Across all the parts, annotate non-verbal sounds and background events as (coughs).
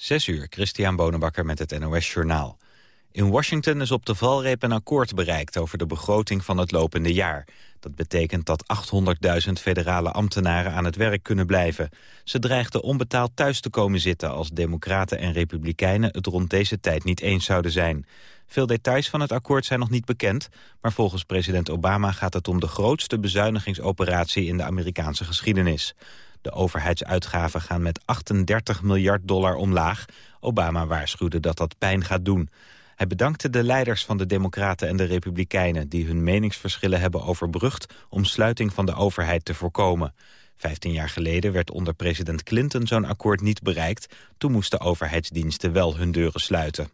Zes uur, Christian Bonenbakker met het NOS Journaal. In Washington is op de valreep een akkoord bereikt over de begroting van het lopende jaar. Dat betekent dat 800.000 federale ambtenaren aan het werk kunnen blijven. Ze dreigden onbetaald thuis te komen zitten als democraten en republikeinen het rond deze tijd niet eens zouden zijn. Veel details van het akkoord zijn nog niet bekend, maar volgens president Obama gaat het om de grootste bezuinigingsoperatie in de Amerikaanse geschiedenis. De overheidsuitgaven gaan met 38 miljard dollar omlaag. Obama waarschuwde dat dat pijn gaat doen. Hij bedankte de leiders van de Democraten en de Republikeinen... die hun meningsverschillen hebben overbrugd om sluiting van de overheid te voorkomen. Vijftien jaar geleden werd onder president Clinton zo'n akkoord niet bereikt. Toen moesten overheidsdiensten wel hun deuren sluiten.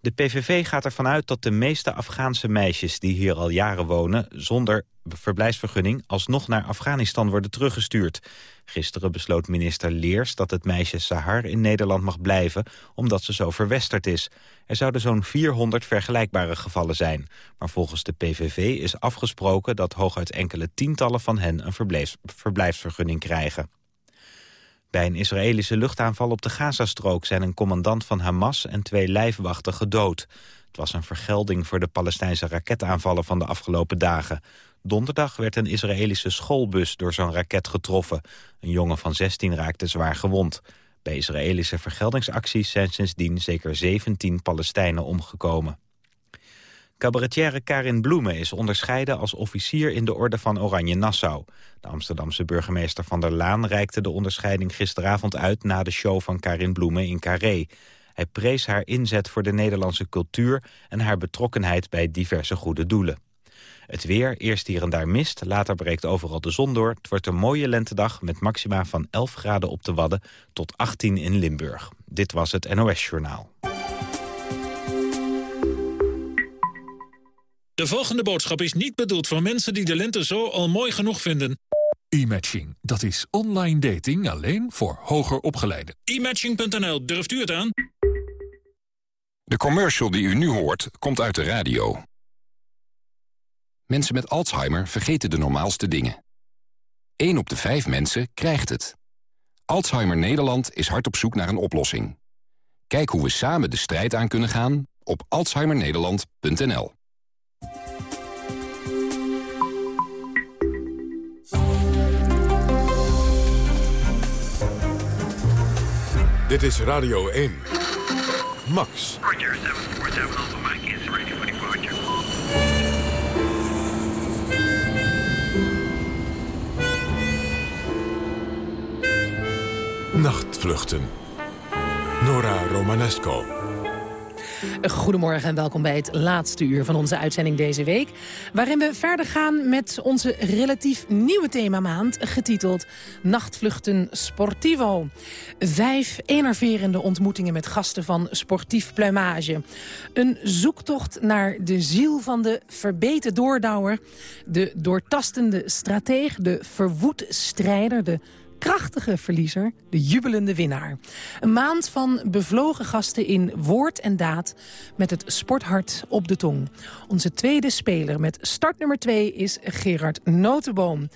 De PVV gaat ervan uit dat de meeste Afghaanse meisjes die hier al jaren wonen... zonder verblijfsvergunning alsnog naar Afghanistan worden teruggestuurd. Gisteren besloot minister Leers dat het meisje Sahar in Nederland mag blijven... omdat ze zo verwesterd is. Er zouden zo'n 400 vergelijkbare gevallen zijn. Maar volgens de PVV is afgesproken dat hooguit enkele tientallen van hen... een verblijfsvergunning krijgen. Bij een Israëlische luchtaanval op de Gazastrook zijn een commandant van Hamas en twee lijfwachten gedood. Het was een vergelding voor de Palestijnse raketaanvallen van de afgelopen dagen. Donderdag werd een Israëlische schoolbus door zo'n raket getroffen. Een jongen van 16 raakte zwaar gewond. Bij Israëlische vergeldingsacties zijn sindsdien zeker 17 Palestijnen omgekomen. Cabaretière Karin Bloemen is onderscheiden als officier in de Orde van Oranje Nassau. De Amsterdamse burgemeester Van der Laan reikte de onderscheiding gisteravond uit na de show van Karin Bloemen in Carré. Hij prees haar inzet voor de Nederlandse cultuur en haar betrokkenheid bij diverse goede doelen. Het weer, eerst hier en daar mist, later breekt overal de zon door. Het wordt een mooie lentedag met maxima van 11 graden op de Wadden tot 18 in Limburg. Dit was het NOS Journaal. De volgende boodschap is niet bedoeld voor mensen die de lente zo al mooi genoeg vinden. E-matching, dat is online dating alleen voor hoger opgeleiden. E-matching.nl, durft u het aan? De commercial die u nu hoort, komt uit de radio. Mensen met Alzheimer vergeten de normaalste dingen. 1 op de 5 mensen krijgt het. Alzheimer Nederland is hard op zoek naar een oplossing. Kijk hoe we samen de strijd aan kunnen gaan op alzheimernederland.nl. Dit is Radio 1. Max. Roger, 747 Nachtvluchten. Nora Romanesco. Goedemorgen en welkom bij het laatste uur van onze uitzending deze week. Waarin we verder gaan met onze relatief nieuwe themamaand... getiteld Nachtvluchten Sportivo. Vijf enerverende ontmoetingen met gasten van Sportief Pluimage. Een zoektocht naar de ziel van de verbeten doordouwer... de doortastende strateeg, de verwoed strijder... de krachtige verliezer, de jubelende winnaar. Een maand van bevlogen gasten in woord en daad... met het sporthart op de tong. Onze tweede speler met startnummer 2 is Gerard Notenboom.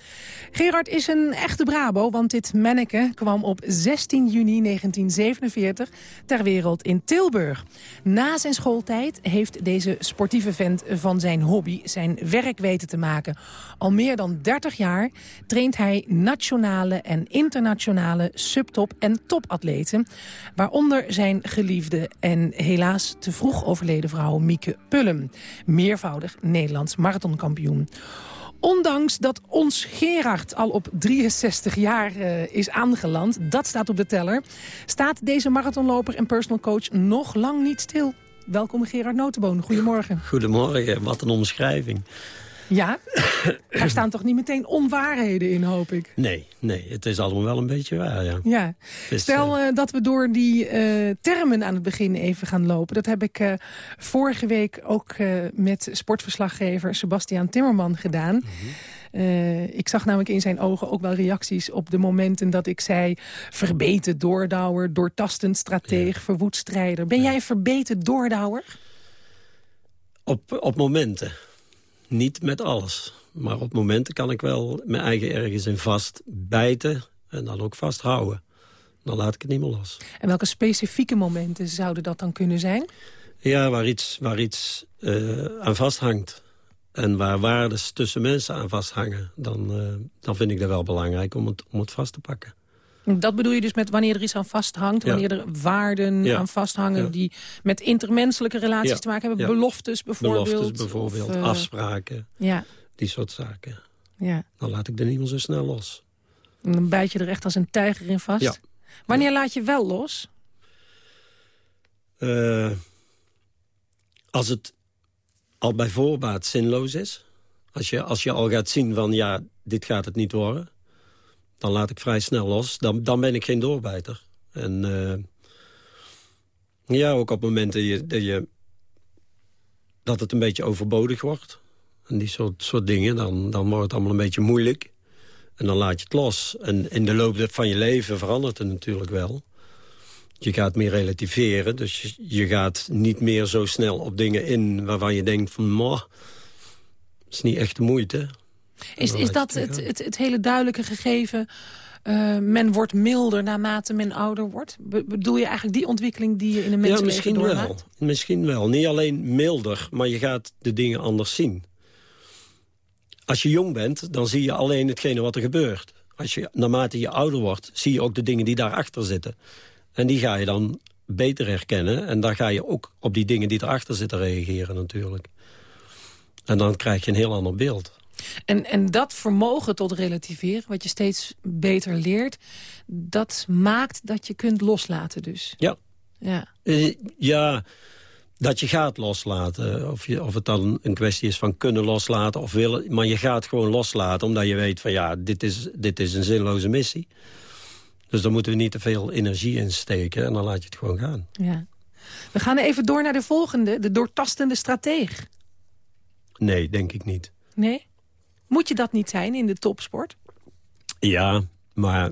Gerard is een echte Brabo, want dit manneke kwam op 16 juni 1947 ter wereld in Tilburg. Na zijn schooltijd heeft deze sportieve vent van zijn hobby zijn werk weten te maken. Al meer dan 30 jaar traint hij nationale en internationale subtop- en topatleten. Waaronder zijn geliefde en helaas te vroeg overleden vrouw Mieke Pullum. Meervoudig Nederlands marathonkampioen. Ondanks dat ons Gerard al op 63 jaar uh, is aangeland, dat staat op de teller... staat deze marathonloper en personal coach nog lang niet stil. Welkom Gerard Notenboon, goedemorgen. Goedemorgen, wat een omschrijving. Ja, er staan toch niet meteen onwaarheden in, hoop ik? Nee, nee, het is allemaal wel een beetje waar, ja. ja. Stel uh, uh, dat we door die uh, termen aan het begin even gaan lopen. Dat heb ik vorige week ook met sportverslaggever Sebastiaan Timmerman gedaan. Mm -hmm. Uh, ik zag namelijk in zijn ogen ook wel reacties op de momenten dat ik zei... verbeten doordouwer, doortastend strateeg, ja. verwoed strijder. Ben ja. jij verbeten doordouwer? Op, op momenten. Niet met alles. Maar op momenten kan ik wel mijn eigen ergens in vast bijten en dan ook vasthouden. Dan laat ik het niet meer los. En welke specifieke momenten zouden dat dan kunnen zijn? Ja, waar iets, waar iets uh, aan vasthangt. En waar waardes tussen mensen aan vasthangen. Dan, uh, dan vind ik dat wel belangrijk om het, om het vast te pakken. Dat bedoel je dus met wanneer er iets aan vasthangt? Wanneer er waarden aan vasthangen die met intermenselijke relaties te maken hebben? Beloftes bijvoorbeeld? Beloftes bijvoorbeeld, of, uh, afspraken. Ja. Die soort zaken. Ja. Dan laat ik er niet meer zo snel los. En dan bijt je er echt als een tijger in vast? Ja. Wanneer laat je wel los? Uh, als het al bij voorbaat zinloos is. Als je, als je al gaat zien van ja, dit gaat het niet worden. Dan laat ik vrij snel los. Dan, dan ben ik geen doorbijter. En uh, ja, ook op momenten dat je, dat het een beetje overbodig wordt. En die soort, soort dingen, dan, dan wordt het allemaal een beetje moeilijk. En dan laat je het los. En in de loop van je leven verandert het natuurlijk wel. Je gaat meer relativeren, dus je, je gaat niet meer zo snel op dingen in... waarvan je denkt van, moh, is niet echt de moeite. Is, is dat het, het, het, hele duidelijke gegeven... Uh, men wordt milder naarmate men ouder wordt? Be bedoel je eigenlijk die ontwikkeling die je in een mensenleven ja, misschien wel. Misschien wel. Niet alleen milder, maar je gaat de dingen anders zien. Als je jong bent, dan zie je alleen hetgene wat er gebeurt. Als je, naarmate je ouder wordt, zie je ook de dingen die daarachter zitten. En die ga je dan beter herkennen. En dan ga je ook op die dingen die erachter zitten reageren natuurlijk. En dan krijg je een heel ander beeld. En, en dat vermogen tot relativeren, wat je steeds beter leert... dat maakt dat je kunt loslaten dus. Ja. Ja, uh, ja dat je gaat loslaten. Of, je, of het dan een kwestie is van kunnen loslaten of willen. Maar je gaat gewoon loslaten omdat je weet van ja, dit is, dit is een zinloze missie. Dus daar moeten we niet te veel energie in steken en dan laat je het gewoon gaan. Ja. We gaan even door naar de volgende, de doortastende strateeg. Nee, denk ik niet. Nee? Moet je dat niet zijn in de topsport? Ja, maar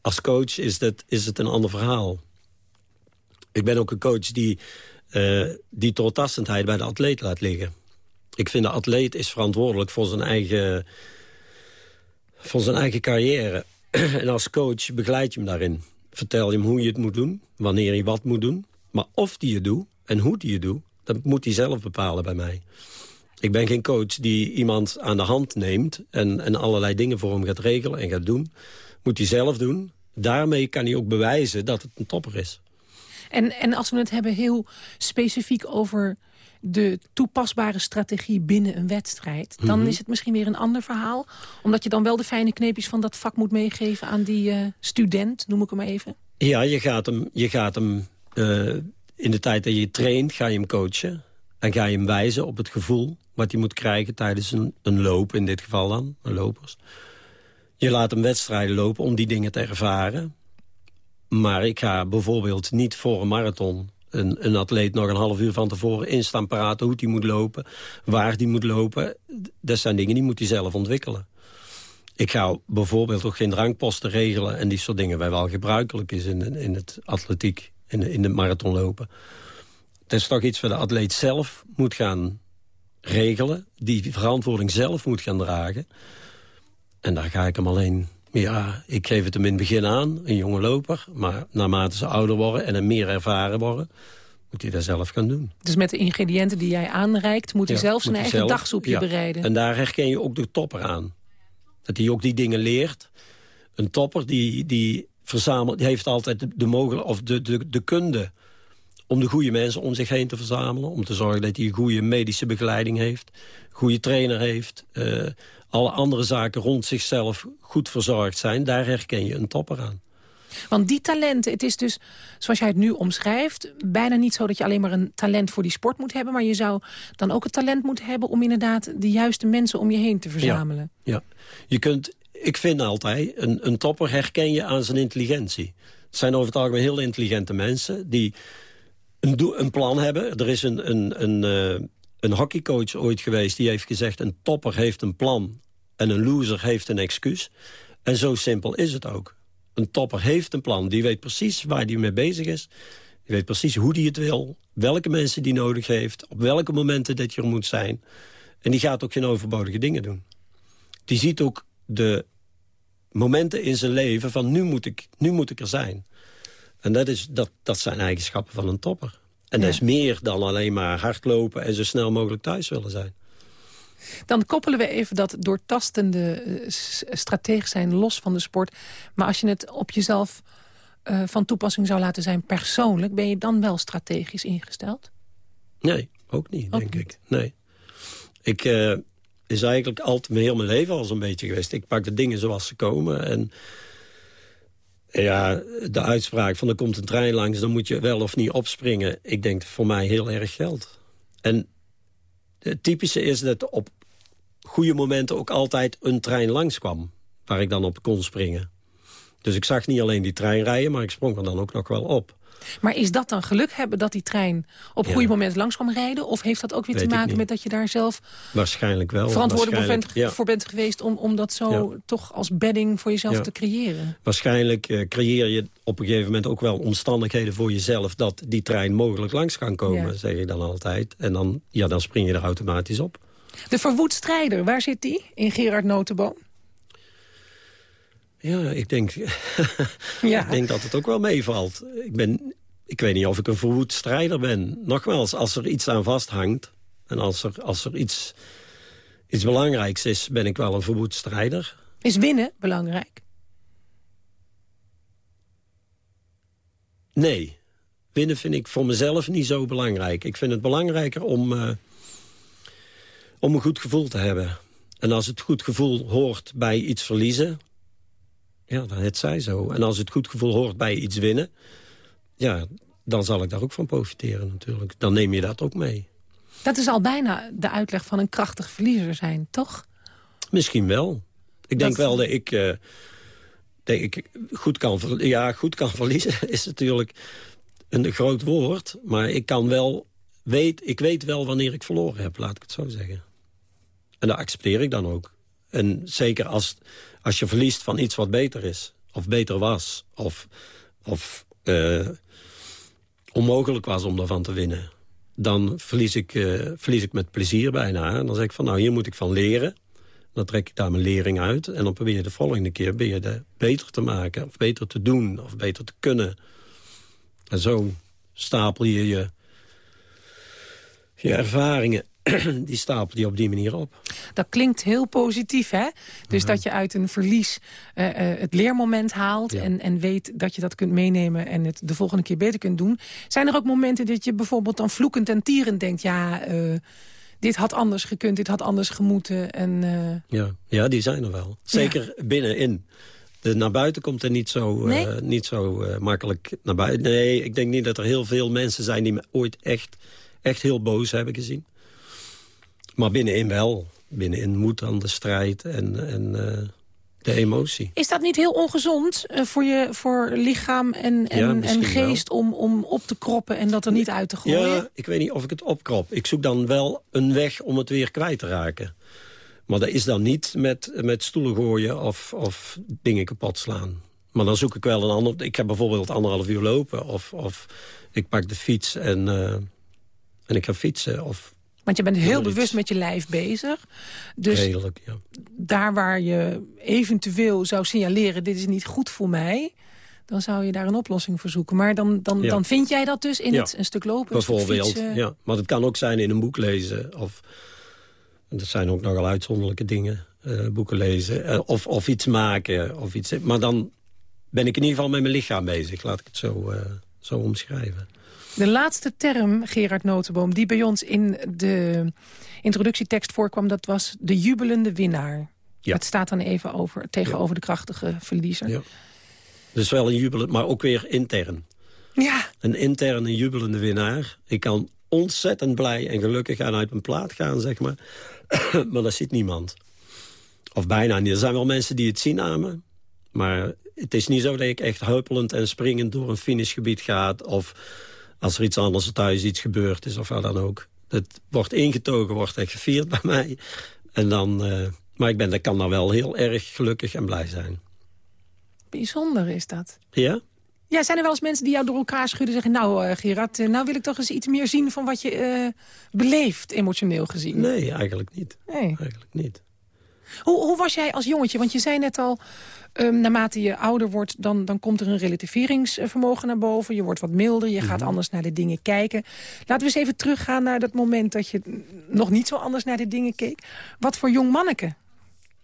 als coach is, dat, is het een ander verhaal. Ik ben ook een coach die uh, die doortastendheid bij de atleet laat liggen. Ik vind de atleet is verantwoordelijk voor zijn eigen, voor zijn eigen carrière. (clears throat) en als coach begeleid je hem daarin. Vertel je hem hoe je het moet doen, wanneer je wat moet doen. Maar of die het doet en hoe die het doet, dat moet hij zelf bepalen bij mij. Ik ben geen coach die iemand aan de hand neemt... en, en allerlei dingen voor hem gaat regelen en gaat doen. Moet hij zelf doen. Daarmee kan hij ook bewijzen dat het een topper is. En, en als we het hebben heel specifiek over de toepasbare strategie binnen een wedstrijd... dan Mhm. is het misschien weer een ander verhaal. Omdat je dan wel de fijne kneepjes van dat vak moet meegeven... aan die eh, student, noem ik hem maar even. Ja, je gaat hem, je gaat hem uh, in de tijd dat je traint, ga je hem coachen. En ga je hem wijzen op het gevoel wat hij moet krijgen tijdens een, een loop, in dit geval dan, een lopers. Je laat hem wedstrijden lopen om die dingen te ervaren. Maar ik ga bijvoorbeeld niet voor een marathon een, een atleet nog een half uur van tevoren in staan praten... hoe die moet lopen, waar die moet lopen. Dat zijn dingen die moet hij zelf ontwikkelen. Ik ga bijvoorbeeld ook geen drankposten regelen en die soort dingen... waar wel gebruikelijk is in, in het atletiek, in, in de marathonlopen. Dat is toch iets waar de atleet zelf moet gaan regelen... die verantwoording zelf moet gaan dragen. En daar ga ik hem alleen ja, ik geef het hem in het begin aan, een jonge loper. Maar naarmate ze ouder worden en er meer ervaren worden... moet hij dat zelf gaan doen. Dus met de ingrediënten die jij aanreikt... moet hij Ja, zelf zijn eigen zelf- dagsoepje ja. bereiden. En daar herken je ook de topper aan. Dat hij ook die dingen leert. Een topper die, die verzamelt, die heeft altijd de, de, mogel- of de, de, de kunde... om de goede mensen om zich heen te verzamelen. Om te zorgen dat hij een goede medische begeleiding heeft. Goede trainer heeft. eh, alle andere zaken rond zichzelf goed verzorgd zijn. Daar herken je een topper aan. Want die talenten, het is dus, zoals jij het nu omschrijft... bijna niet zo dat je alleen maar een talent voor die sport moet hebben... maar je zou dan ook het talent moeten hebben... om inderdaad de juiste mensen om je heen te verzamelen. Ja, je kunt, ik vind altijd, een, een topper herken je aan zijn intelligentie. Het zijn over het algemeen heel intelligente mensen... die een, een plan hebben. Er is een, een, een, eh, een hockeycoach ooit geweest die heeft gezegd... een topper heeft een plan en een loser heeft een excuus. En zo simpel is het ook. Een topper heeft een plan. Die weet precies waar hij mee bezig is. Die weet precies hoe hij het wil. Welke mensen die nodig heeft. Op welke momenten dat je er moet zijn. En die gaat ook geen overbodige dingen doen. Die ziet ook de momenten in zijn leven van nu moet ik, nu moet ik er zijn. En dat, is, dat, dat zijn eigenschappen van een topper. En dat is meer dan alleen maar hardlopen en zo snel mogelijk thuis willen zijn. Dan koppelen we even dat doortastende eh, strategisch zijn los van de sport. Maar als je het op jezelf eh, van toepassing zou laten zijn persoonlijk... ben je dan wel strategisch ingesteld? Nee, ook niet, Ook denk niet. ik. Nee. Ik eh, is eigenlijk altijd mijn heel mijn leven al zo'n beetje geweest. Ik pak de dingen zoals ze komen. En ja, de uitspraak van er komt een trein langs... dan moet je wel of niet opspringen. Ik denk voor mij heel erg geld. En het typische is dat op goede momenten ook altijd een trein langskwam. Waar ik dan op kon springen. Dus ik zag niet alleen die trein rijden, maar ik sprong er dan ook nog wel op. Maar is dat dan geluk hebben dat die trein op Ja. goede moment langs kwam rijden? Of heeft dat ook weer Weet te maken met dat je daar zelf Waarschijnlijk wel. verantwoordelijk voor bent, waarschijnlijk, ja. voor bent geweest... om, om dat zo Ja. toch als bedding voor jezelf te creëren? Waarschijnlijk eh, creëer je op een gegeven moment ook wel omstandigheden voor jezelf... dat die trein mogelijk langs kan komen, zeg ik dan altijd. En dan, ja, dan spring je er automatisch op. De verwoed strijder, waar zit die? In Gerard Notenboom? Ja, ik denk, (laughs) Ja. ik denk dat het ook wel meevalt. Ik, ben, ik weet niet of ik een verwoed strijder ben. Nogmaals, als er iets aan vasthangt... en als er, als er iets, iets belangrijks is, ben ik wel een verwoed strijder. Is winnen belangrijk? Nee, winnen vind ik voor mezelf niet zo belangrijk. Ik vind het belangrijker om, eh, om een goed gevoel te hebben. En als het goed gevoel hoort bij iets verliezen... ja, dan het zij zo. En als het goed gevoel hoort bij iets winnen... ja, dan zal ik daar ook van profiteren natuurlijk. Dan neem je dat ook mee. Dat is al bijna de uitleg van een krachtig verliezer zijn, toch? Misschien wel. Ik denk wel dat ik, eh, dat ik goed, kan, ja, goed kan (laughs) verliezen. is natuurlijk een groot woord. Maar ik, kan wel, weet, ik weet wel wanneer ik verloren heb, laat ik het zo zeggen. En dat accepteer ik dan ook. En zeker als, als je verliest van iets wat beter is. Of beter was. Of, of eh, onmogelijk was om daarvan te winnen. Dan verlies ik, eh, verlies ik met plezier bijna. En dan zeg ik van, nou, hier moet ik van leren. Dan trek ik daar mijn lering uit. En dan probeer je de volgende keer beter te maken. Of beter te doen. Of beter te kunnen. En zo stapel je je, je ervaringen. (clears throat) Die stapel je op die manier op. Dat klinkt heel positief, hè? Dus dat je uit een verlies eh, eh, het leermoment haalt... Ja. En, en weet dat je dat kunt meenemen en het de volgende keer beter kunt doen. Zijn er ook momenten dat je bijvoorbeeld dan vloekend en tierend denkt... ja, eh, dit had anders gekund, dit had anders gemoeten. En, Ja, ja die zijn er wel. Zeker binnenin. De, naar buiten komt er niet zo, Nee? niet zo makkelijk naar buiten. Nee, ik denk niet dat er heel veel mensen zijn... die me ooit echt, echt heel boos hebben gezien. Maar binnenin wel. Binnenin moet dan de strijd en, en eh, de emotie. Is dat niet heel ongezond eh, voor je voor lichaam en, en, Ja, en geest om, om op te kroppen en dat er niet uit te gooien? Ja, ik weet niet of ik het opkrop. Ik zoek dan wel een weg om het weer kwijt te raken. Maar dat is dan niet met, met stoelen gooien of, of dingen kapot slaan. Maar dan zoek ik wel een ander... Ik heb bijvoorbeeld anderhalf uur lopen. Of, of ik pak de fiets en, eh, en ik ga fietsen. Of Want je bent heel iets. bewust met je lijf bezig. Dus redelijk, ja. daar waar je eventueel zou signaleren... dit is niet goed voor mij, dan zou je daar een oplossing voor zoeken. Maar dan, dan, Ja. dan vind jij dat dus in Ja. het een stuk lopen, stuk Bijvoorbeeld, fietsen. ja. Maar het kan ook zijn in een boek lezen. Of, dat zijn ook nogal uitzonderlijke dingen. eh, boeken lezen. eh, of, of iets maken. Of iets, maar dan ben ik in ieder geval met mijn lichaam bezig. Laat ik het zo, eh, zo omschrijven. De laatste term, Gerard Notenboom, die bij ons in de introductietekst voorkwam... dat was de jubelende winnaar. Ja. Het staat dan even over, tegenover de krachtige verliezer. Ja. Dus wel een jubelend, maar ook weer intern. Ja, Een interne jubelende winnaar. Ik kan ontzettend blij en gelukkig aan uit mijn plaat gaan, zeg maar. (coughs) maar dat ziet niemand. Of bijna niet. Er zijn wel mensen die het zien aan me. Maar het is niet zo dat ik echt huppelend en springend door een finishgebied ga. Of als er iets anders thuis iets gebeurd is of wat dan ook. Het wordt ingetogen, wordt echt gevierd bij mij. En dan, eh, maar ik ben, ik kan daar wel heel erg gelukkig en blij zijn. bijzonder is dat. Ja? Ja, zijn er wel eens mensen die jou door elkaar schudden en zeggen... nou eh, Gerard, eh, nou wil ik toch eens iets meer zien van wat je beleeft, emotioneel gezien. Nee, eigenlijk niet. Nee. Eigenlijk niet. Hoe, hoe was jij als jongetje? Want je zei net al, ehm, naarmate je ouder wordt... Dan, dan komt er een relativeringsvermogen naar boven. Je wordt wat milder, je gaat Mhm. anders naar de dingen kijken. Laten we eens even teruggaan naar dat moment... dat je nog niet zo anders naar de dingen keek. Wat voor jong manneke?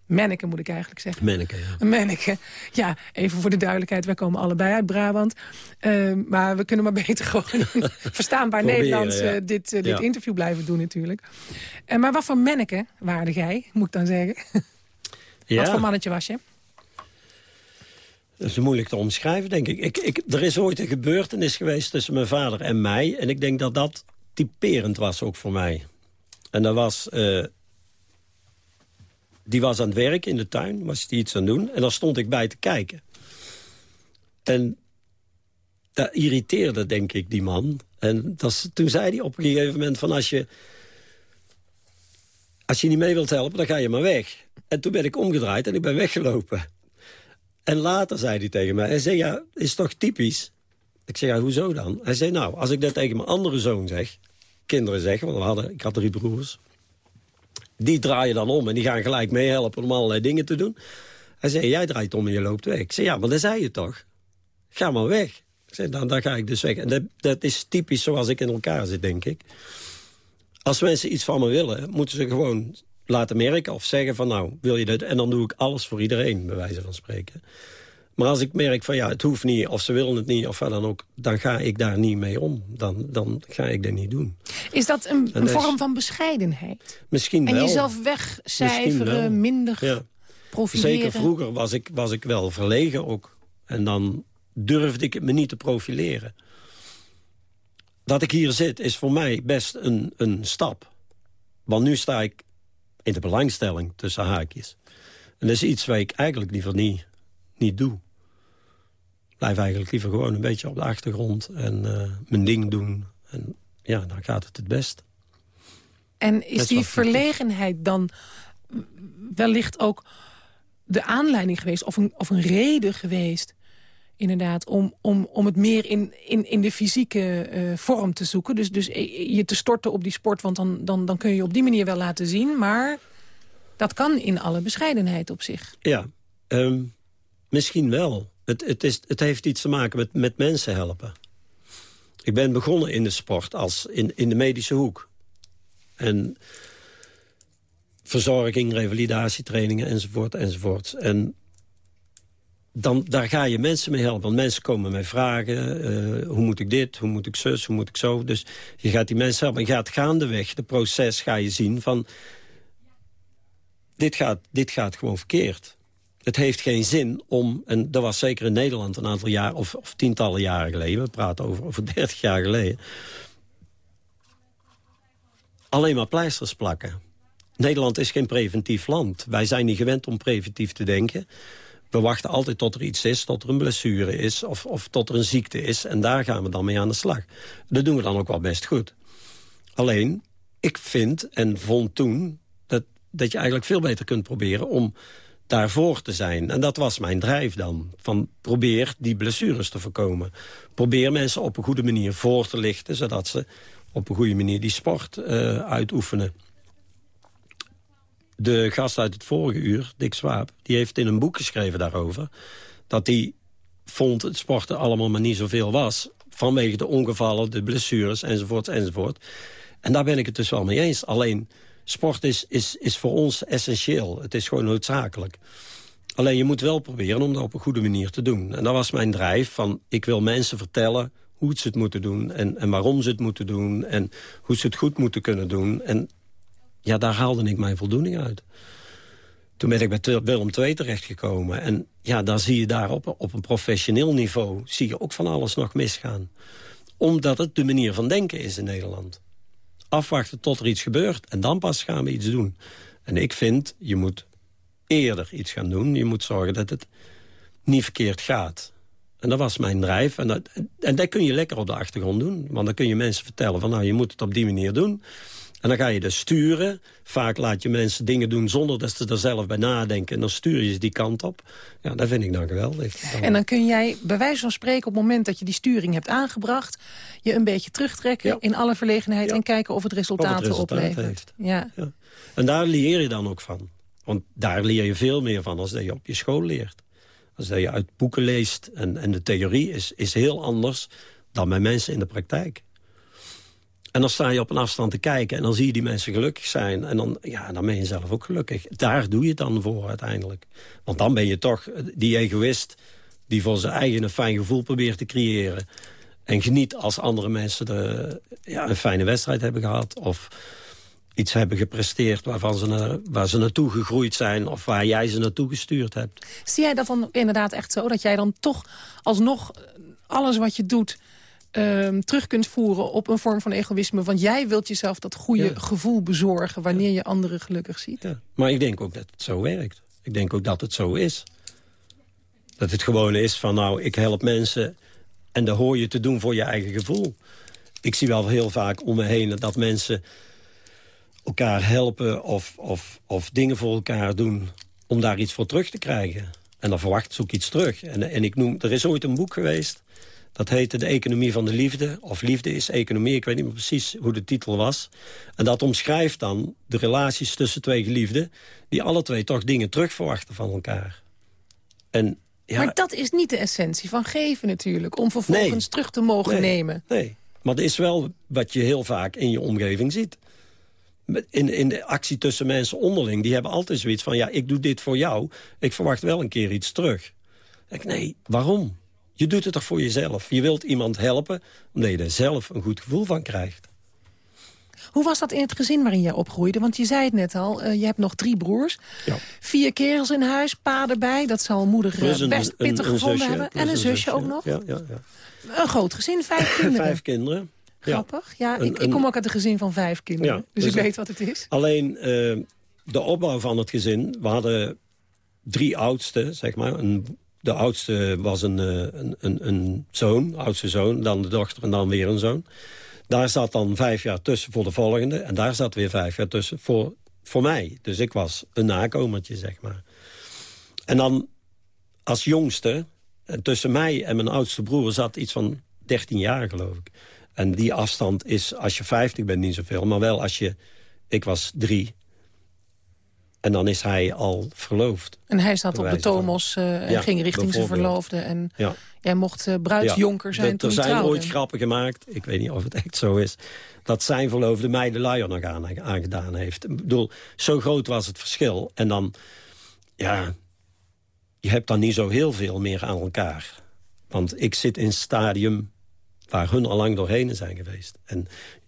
Manneke moet ik eigenlijk zeggen. Manneke, ja. Manneke. Ja, even voor de duidelijkheid. Wij komen allebei uit Brabant. Ehm, maar we kunnen maar beter (laughs) gewoon (laughs) verstaanbaar Proberen, Nederlands ja. eh, dit, eh, dit Ja. interview blijven doen natuurlijk. Eh, maar wat voor manneke waarde jij, moet ik dan zeggen? Ja. Wat voor mannetje was je? Dat is moeilijk te omschrijven, denk ik. Ik, ik. Er is ooit een gebeurtenis geweest tussen mijn vader en mij. En ik denk dat dat typerend was ook voor mij. En dat was... eh, die was aan het werk in de tuin, was die iets aan doen. En daar stond ik bij te kijken. En dat irriteerde, denk ik, die man. En dat toen zei hij op een gegeven moment van... als je, als je niet mee wilt helpen, dan ga je maar weg. En toen ben ik omgedraaid en ik ben weggelopen. En later zei hij tegen mij, hij zei, ja, is toch typisch? Ik zei, ja, hoezo dan? Hij zei, nou, als ik dat tegen mijn andere zoon zeg... kinderen zeggen, want we hadden, ik had drie broers... die draaien dan om en die gaan gelijk meehelpen om allerlei dingen te doen. Hij zei, jij draait om en je loopt weg. Ik zei, ja, maar dat zei je toch? Ga maar weg. Ik zei, dan, dan ga ik dus weg. En dat, dat is typisch zoals ik in elkaar zit, denk ik. Als mensen iets van me willen, moeten ze gewoon laten merken of zeggen van nou, wil je dit? En dan doe ik alles voor iedereen, bij wijze van spreken. Maar als ik merk van ja, het hoeft niet, of ze willen het niet, of wat dan ook... dan ga ik daar niet mee om. Dan, dan ga ik dat niet doen. Is dat een, En vorm van bescheidenheid? Misschien En wel. jezelf Misschien wegcijferen, minder Ja. profileren? Zeker vroeger was ik, was ik wel verlegen ook. En dan durfde ik het me niet te profileren. Dat ik hier zit is voor mij best een, een stap. Want nu sta ik in de belangstelling tussen haakjes. En dat is iets wat ik eigenlijk liever niet, niet doe. Ik blijf eigenlijk liever gewoon een beetje op de achtergrond en eh, mijn ding doen. En ja, dan gaat het het best. En is die verlegenheid dan wellicht ook de aanleiding geweest... of een, of een reden geweest, inderdaad... om, om, om het meer in, in, in de fysieke eh, vorm te zoeken? Dus, dus je te storten op die sport, want dan, dan, dan kun je op die manier wel laten zien... maar dat kan in alle bescheidenheid op zich. Ja, ehm, misschien wel. Het, het, is, het heeft iets te maken met, met mensen helpen. Ik ben begonnen in de sport als in, in de medische hoek. En verzorging, revalidatietrainingen enzovoort enzovoort. En dan, daar ga je mensen mee helpen. Want mensen komen mij vragen, eh, hoe moet ik dit, hoe moet ik zus, hoe moet ik zo. Dus je gaat die mensen helpen. En je gaat gaandeweg, de proces ga je zien van... Dit gaat, dit gaat gewoon verkeerd. Het heeft geen zin om, en dat was zeker in Nederland een aantal jaar... of, of tientallen jaren geleden, we praten over, over (laughs) 30 jaar geleden... alleen maar pleisters plakken. Nederland is geen preventief land. Wij zijn niet gewend om preventief te denken. We wachten altijd tot er iets is, tot er een blessure is... of, of tot er een ziekte is, en daar gaan we dan mee aan de slag. Dat doen we dan ook wel best goed. Alleen, ik vind en vond toen dat, dat je eigenlijk veel beter kunt proberen... om daarvoor te zijn. En dat was mijn drijf dan. Van probeer die blessures te voorkomen. Probeer mensen op een goede manier voor te lichten... zodat ze op een goede manier die sport eh, uitoefenen. De gast uit het vorige uur, Dick Swaap... die heeft in een boek geschreven daarover... dat hij vond het sporten allemaal maar niet zoveel was... vanwege de ongevallen, de blessures, enzovoort, enzovoort. En daar ben ik het dus wel mee eens. Alleen, sport is, is, is voor ons essentieel. Het is gewoon noodzakelijk. Alleen je moet wel proberen om dat op een goede manier te doen. En dat was mijn drijf van, ik wil mensen vertellen hoe ze het moeten doen... en, en waarom ze het moeten doen en hoe ze het goed moeten kunnen doen. En ja, daar haalde ik mijn voldoening uit. Toen ben ik bij Willem II terechtgekomen. En ja, daar zie je daar op, op een professioneel niveau... zie je ook van alles nog misgaan. Omdat het de manier van denken is in Nederland. Afwachten tot er iets gebeurt en dan pas gaan we iets doen. En ik vind, je moet eerder iets gaan doen. Je moet zorgen dat het niet verkeerd gaat. En dat was mijn drijf. En dat, en dat kun je lekker op de achtergrond doen. Want dan kun je mensen vertellen van nou, je moet het op die manier doen. En dan ga je dus sturen. Vaak laat je mensen dingen doen zonder dat ze er zelf bij nadenken. En dan stuur je ze die kant op. Ja, dat vind ik dan geweldig. Dan- En dan kun jij bij wijze van spreken op het moment dat je die sturing hebt aangebracht... je een beetje terugtrekken Ja. in alle verlegenheid... Ja. en kijken of het resultaat oplevert. heeft. Ja. En daar leer je dan ook van. Want daar leer je veel meer van als dat je op je school leert. Als dat je uit boeken leest. En, en de theorie is, is heel anders dan bij mensen in de praktijk. En dan sta je op een afstand te kijken en dan zie je die mensen gelukkig zijn. En dan, ja, dan ben je zelf ook gelukkig. Daar doe je het dan voor uiteindelijk. Want dan ben je toch die egoïst die voor zijn eigen een fijn gevoel probeert te creëren. En geniet als andere mensen de, ja, een fijne wedstrijd hebben gehad. Of iets hebben gepresteerd waarvan ze naar, waar ze naartoe gegroeid zijn... of waar jij ze naartoe gestuurd hebt. Zie jij dat dan inderdaad echt zo? Dat jij dan toch alsnog alles wat je doet... ehm, terug kunt voeren op een vorm van egoïsme. Want jij wilt jezelf dat goede Ja. gevoel bezorgen... wanneer je anderen gelukkig ziet. Ja. Maar ik denk ook dat het zo werkt. Ik denk ook dat het zo is. Dat het gewoon is van, nou, ik help mensen... en dat hoor je te doen voor je eigen gevoel. Ik zie wel heel vaak om me heen dat mensen elkaar helpen... of, of, of dingen voor elkaar doen om daar iets voor terug te krijgen. En dan verwachten ze ook iets terug. En, en ik noem, er is ooit een boek geweest... Dat heette De Economie van de Liefde. Of Liefde is Economie. Ik weet niet meer precies hoe de titel was. En dat omschrijft dan de relaties tussen twee geliefden... die alle twee toch dingen terug verwachten van elkaar. En ja, Maar dat is niet de essentie van geven natuurlijk. Om vervolgens Nee. terug te mogen Nee. nemen. Nee, maar dat is wel wat je heel vaak in je omgeving ziet. In, in de actie tussen mensen onderling, die hebben altijd zoiets van... ja, ik doe dit voor jou, ik verwacht wel een keer iets terug. Ik, nee, waarom? Je doet het toch voor jezelf. Je wilt iemand helpen, omdat je er zelf een goed gevoel van krijgt. Hoe was dat in het gezin waarin jij opgroeide? Want je zei het net al, eh, je hebt nog drie broers. Ja. Vier kerels in huis, pa erbij. Dat zal moeder eh, een- best pittig een gevonden zusje, hebben. En een zusje ook nog. Ja, ja, ja. Een groot gezin, vijf (laughs) kinderen. Vijf kinderen. Grappig. Ja, ik, ik kom ook uit een gezin van vijf kinderen. Dus dus ik weet wat het is. Alleen eh, de opbouw van het gezin. We hadden drie oudsten, zeg maar. Een, de oudste was een, eh, een, een, een zoon, oudste zoon. Dan de dochter en dan weer een zoon. Daar zat dan vijf jaar tussen voor de volgende. En daar zat weer vijf jaar tussen voor, voor mij. Dus ik was een nakomertje, zeg maar. En dan als jongste, en tussen mij en mijn oudste broer... zat iets van 13 jaar, geloof ik. En die afstand is, als je 50 bent, niet zoveel. Maar wel als je... Ik was drie. En dan is hij al verloofd. En hij zat op de Tomos eh, en Ja, ging richting zijn verloofde. En Ja. jij mocht eh, bruidsjonker zijn Ja, toen Er zijn trouwde. ooit grappen gemaakt, ik weet niet of het echt zo is... dat zijn verloofde mij de luier nog aan, aangedaan heeft. Ik bedoel, zo groot was het verschil. En dan, ja, je hebt dan niet zo heel veel meer aan elkaar. Want ik zit in stadium waar hun al lang doorheen zijn geweest. En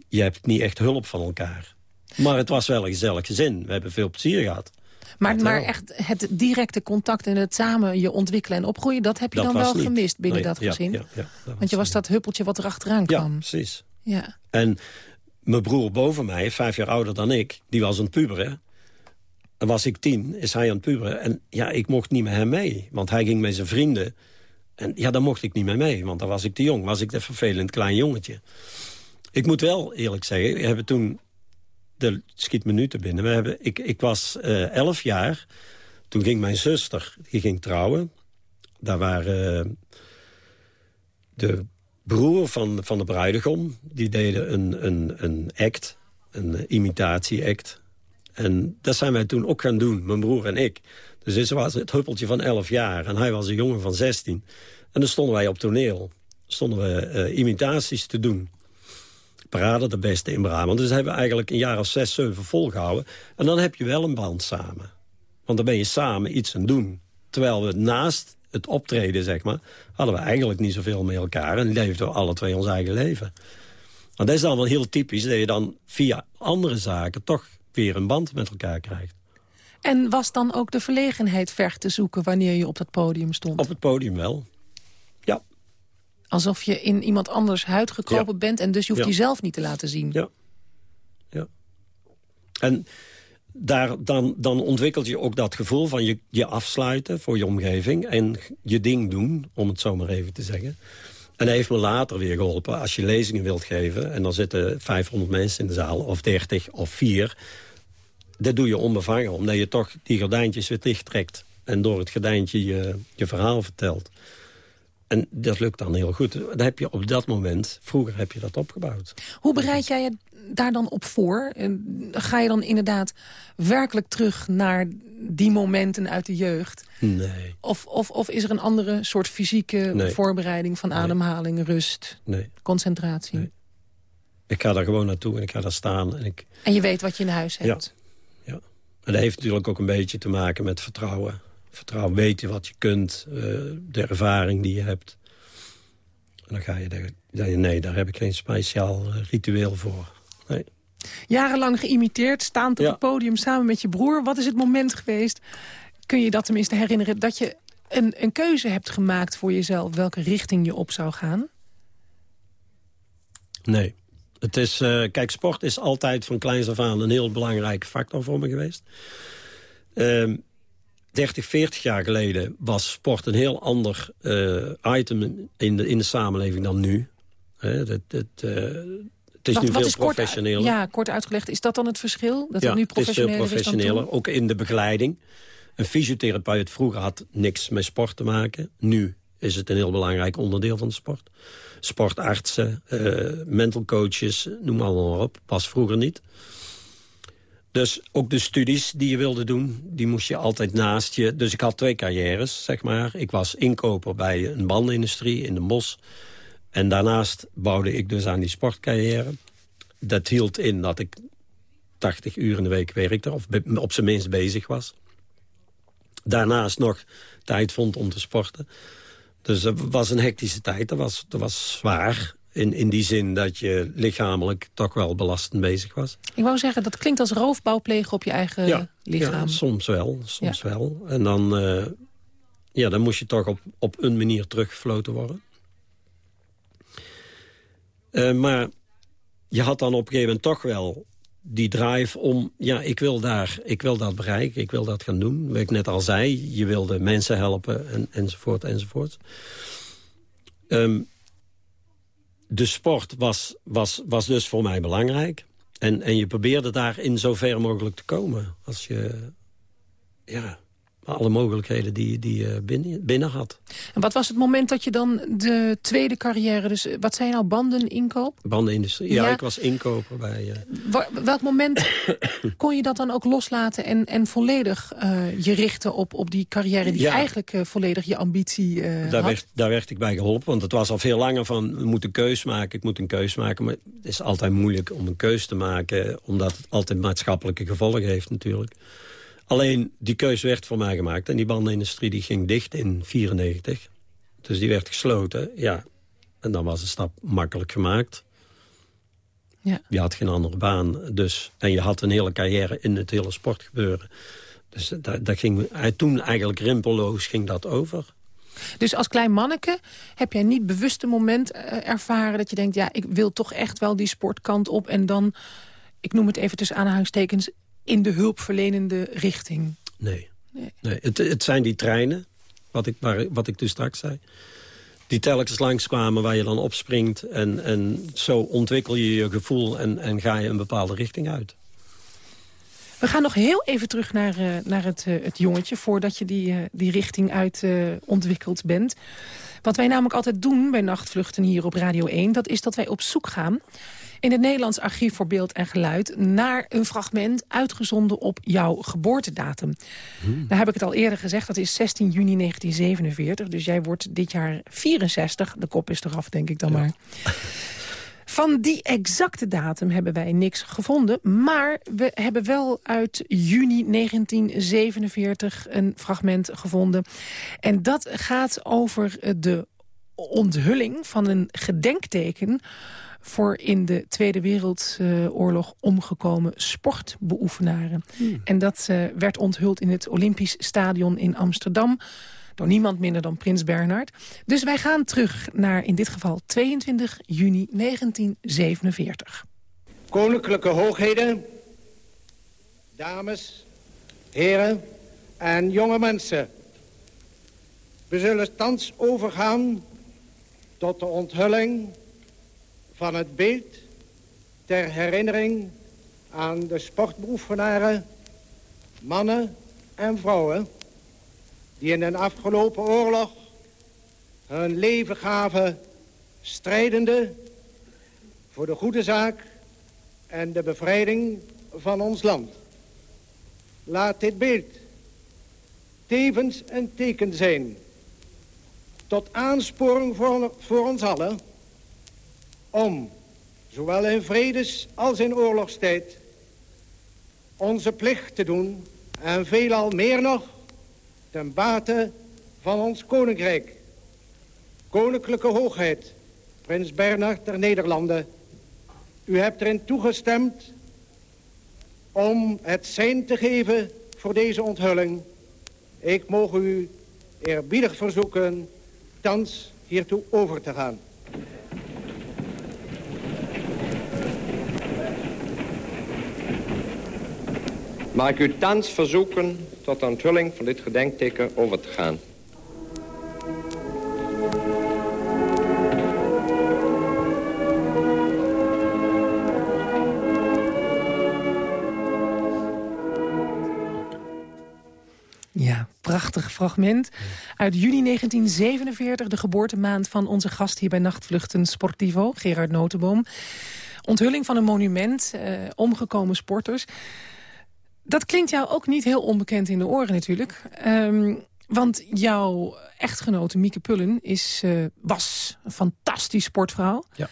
je hebt niet echt hulp van elkaar. Maar het was wel een gezellig gezin. We hebben veel plezier gehad. Maar, Dat maar echt het directe contact en het samen je ontwikkelen en opgroeien... dat heb je Dat dan wel niet. gemist binnen Nee, dat ja, gezin. ja, ja, dat Want je was niet. dat huppeltje wat er achteraan Ja, kwam. precies. Ja. En mijn broer boven mij, vijf jaar ouder dan ik, die was aan het puberen. Dan was ik tien, is hij aan het puberen. En ja, ik mocht niet met hem mee, want hij ging met zijn vrienden. En ja, dan mocht ik niet meer mee, want dan was ik te jong. Was ik een vervelend klein jongetje. Ik moet wel eerlijk zeggen, we hebben toen... De schiet me nu te binnen. We hebben, ik, ik was eh, elf jaar. Toen ging mijn zuster, die ging trouwen. Daar waren... eh, de broer van, van de bruidegom, die deden een, een, een act, een imitatie-act. En dat zijn wij toen ook gaan doen, mijn broer en ik. Dus was het huppeltje van 11 jaar en hij was een jongen van 16. En dan stonden wij op toneel, stonden we eh, imitaties te doen. Parade de beste in Brabant. Dus hebben we eigenlijk een jaar of zes, zeven volgehouden. En dan heb je wel een band samen. Want dan ben je samen iets aan het doen. Terwijl we naast het optreden, zeg maar... hadden we eigenlijk niet zoveel met elkaar... en leefden we alle twee ons eigen leven. Want dat is dan wel heel typisch... dat je dan via andere zaken toch weer een band met elkaar krijgt. En was dan ook de verlegenheid ver te zoeken wanneer je op dat podium stond? Op het podium wel. Alsof je in iemand anders huid gekropen Ja. bent... en dus je hoeft Ja. jezelf niet te laten zien. ja. ja. En daar, dan, dan ontwikkelt je ook dat gevoel van je, je afsluiten voor je omgeving... en je ding doen, om het zo maar even te zeggen. En dat heeft me later weer geholpen. Als je lezingen wilt geven en dan zitten 500 mensen in de zaal... of 30 of 4, dat doe je onbevangen. Omdat je toch die gordijntjes weer dichttrekt. En door het gordijntje je, je verhaal vertelt. En dat lukt dan heel goed. Dat heb je op dat moment, vroeger heb je dat opgebouwd. Hoe bereid jij je daar dan op voor? En Ga je dan inderdaad werkelijk terug naar die momenten uit de jeugd? Nee, Of, of, of is er een andere soort fysieke Nee. voorbereiding van ademhaling, rust, nee. concentratie? Nee. Ik ga daar gewoon naartoe en ik ga daar staan. En, ik, En je weet wat je in huis hebt? ja. en dat heeft natuurlijk ook een beetje te maken met vertrouwen. Vertrouwen, weten wat je kunt, eh, de ervaring die je hebt. En dan ga je daar... ja, Nee, daar heb ik geen speciaal eh, ritueel voor. Nee. Jarenlang geïmiteerd, staand op Ja. het podium samen met je broer. Wat is het moment geweest, kun je dat tenminste herinneren... dat je een, een keuze hebt gemaakt voor jezelf... welke richting je op zou gaan? Nee. Het is, eh, kijk, sport is altijd van kleins af aan een heel belangrijke factor voor me geweest. Ehm 30, 40 jaar geleden was sport een heel ander eh, item in de, in de samenleving dan nu. Hè, het, het, eh, het is nu wat veel is kort, professioneler. ja, kort uitgelegd. Is dat dan het verschil? Dat ja, het nu is veel professioneler is, dan professioneler. Ook in de begeleiding. Een fysiotherapeut vroeger had niks met sport te maken. Nu is het een heel belangrijk onderdeel van de sport. Sportartsen, eh, mental coaches, noem allemaal maar op. Was vroeger niet. Dus ook de studies die je wilde doen, die moest je altijd naast je... Dus ik had twee carrières, zeg maar. Ik was inkoper bij een bandenindustrie in de Bos. En daarnaast bouwde ik dus aan die sportcarrière. Dat hield in dat ik 80 uur in de week werkte, of op zijn minst bezig was. Daarnaast nog tijd vond om te sporten. Dus dat was een hectische tijd, dat was, dat was zwaar. In, in die zin dat je lichamelijk toch wel belastend bezig was. Ik wou zeggen, dat klinkt als roofbouw plegen op je eigen lichaam. ja, soms wel, soms wel. En dan, eh, ja, dan moest je toch op, op een manier teruggefloten worden. Eh, maar je had dan op een gegeven moment toch wel die drive om... ja, ik wil, daar, ik wil dat bereiken, ik wil dat gaan doen. Wat ik net al zei, je wilde mensen helpen en, enzovoort enzovoort. Ehm, de sport was, was, was dus voor mij belangrijk. En, en je probeerde daar in zover mogelijk te komen. Als je ja, alle mogelijkheden die, die je binnen, binnen had. En wat was het moment dat je dan de tweede carrière... dus eh, wat zijn nou banden inkoop? Bandenindustrie. Ja, Ja. ik was inkoper bij... eh, Wa- welk moment (coughs) kon je dat dan ook loslaten... en, en volledig eh, je richten op, op die carrière... die Ja. eigenlijk eh, volledig je ambitie eh, daar, had? werd, daar werd ik bij geholpen. Want het was al veel langer van, we moeten een keus maken. Ik moet een keus maken. Maar het is altijd moeilijk om een keus te maken. Omdat het altijd maatschappelijke gevolgen heeft natuurlijk. Alleen, die keus werd voor mij gemaakt. En die bandenindustrie die ging dicht in 94. Dus die werd gesloten, ja. En dan was de stap makkelijk gemaakt. Ja. Je had geen andere baan. Dus, en je had een hele carrière in het hele sportgebeuren. Dus dat, dat ging, eh, toen eigenlijk rimpelloos ging dat over. Dus als klein manneke heb jij niet bewust een moment eh, ervaren... dat je denkt, ja, ik wil toch echt wel die sportkant op... en dan, ik noem het even tussen aanhalingstekens... in de hulpverlenende richting. Nee. Nee. nee. Het, het zijn die treinen, wat ik, waar, wat ik dus straks zei... die telkens langskwamen waar je dan opspringt... en, en zo ontwikkel je je gevoel en, en ga je een bepaalde richting uit. We gaan nog heel even terug naar, eh, naar het, eh, het jongetje... voordat je die, eh, die richting uit ontwikkeld bent. Wat wij namelijk altijd doen bij Nachtvluchten hier op Radio 1... dat is dat wij op zoek gaan in het Nederlands Archief voor Beeld en Geluid... naar een fragment uitgezonden op jouw geboortedatum. Daar heb ik het al eerder gezegd, dat is 16 juni 1947. Dus jij wordt dit jaar 64. De kop is eraf, denk ik dan maar. Van die exacte datum hebben wij niks gevonden. Maar we hebben wel uit juni 1947 een fragment gevonden. En dat gaat over de onthulling van een gedenkteken voor in de Tweede Wereldoorlog omgekomen sportbeoefenaren. En dat eh, werd onthuld in het Olympisch Stadion in Amsterdam door niemand minder dan Prins Bernhard. Dus wij gaan terug naar in dit geval 22 juni 1947. Koninklijke hoogheden, dames, heren en jonge mensen. We zullen thans overgaan tot de onthulling van het beeld ter herinnering aan de sportbeoefenaren, mannen en vrouwen die in de afgelopen oorlog hun leven gaven strijdende voor de goede zaak en de bevrijding van ons land. Laat dit beeld tevens een teken zijn tot aansporing voor, voor ons allen om, zowel in vredes als in oorlogstijd, onze plicht te doen en veelal meer nog ten bate van ons koninkrijk. Koninklijke hoogheid, prins Bernhard der Nederlanden, u hebt erin toegestemd om het zijn te geven voor deze onthulling. Ik mogen u eerbiedig verzoeken thans hiertoe over te gaan. Mag ik u thans verzoeken tot de onthulling van dit gedenkteken over te gaan. Ja, prachtig fragment. Uit juni 1947, de geboortemaand van onze gast hier bij Nachtvluchten Sportivo, Gerard Notenboom. Onthulling van een monument, eh, omgekomen sporters. Dat klinkt jou ook niet heel onbekend in de oren natuurlijk. Ehm, want jouw echtgenote Mieke Pullen is, eh, was een fantastisch sportvrouw. Ja.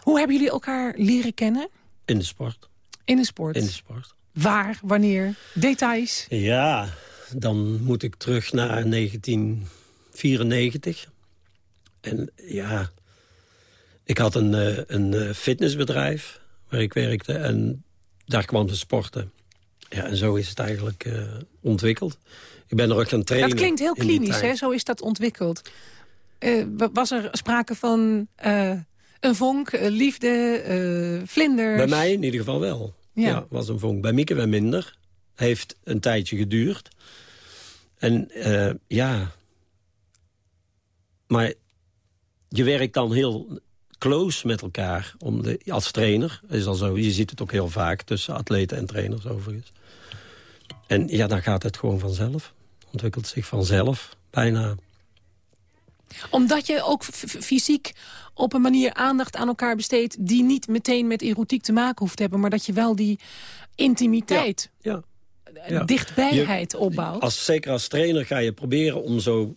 Hoe hebben jullie elkaar leren kennen? In de sport. In de sport? In de sport. Waar, wanneer, details? Ja, dan moet ik terug naar 1994. En ja, ik had een, eh, een eh, fitnessbedrijf waar ik werkte en daar kwam de sporten. Ja, en zo is het eigenlijk uh, ontwikkeld. Ik ben er ook gaan trainen. Dat klinkt heel klinisch, hè? Zo is dat ontwikkeld. Uh, was er sprake van uh, een vonk, liefde, vlinder? Bij mij in ieder geval wel. Ja. ja, was een vonk. Bij Mieke wel minder. Heeft een tijdje geduurd. En ja... Maar je werkt dan heel close met elkaar om de, als trainer. Is al zo, je ziet het ook heel vaak tussen atleten en trainers overigens. En ja, dan gaat het gewoon vanzelf. Ontwikkelt zich vanzelf, bijna. Omdat je ook fysiek op een manier aandacht aan elkaar besteedt... die niet meteen met erotiek te maken hoeft te hebben... maar dat je wel die intimiteit, ja, ja. dichtbijheid opbouwt. Als, zeker als trainer ga je proberen om zo...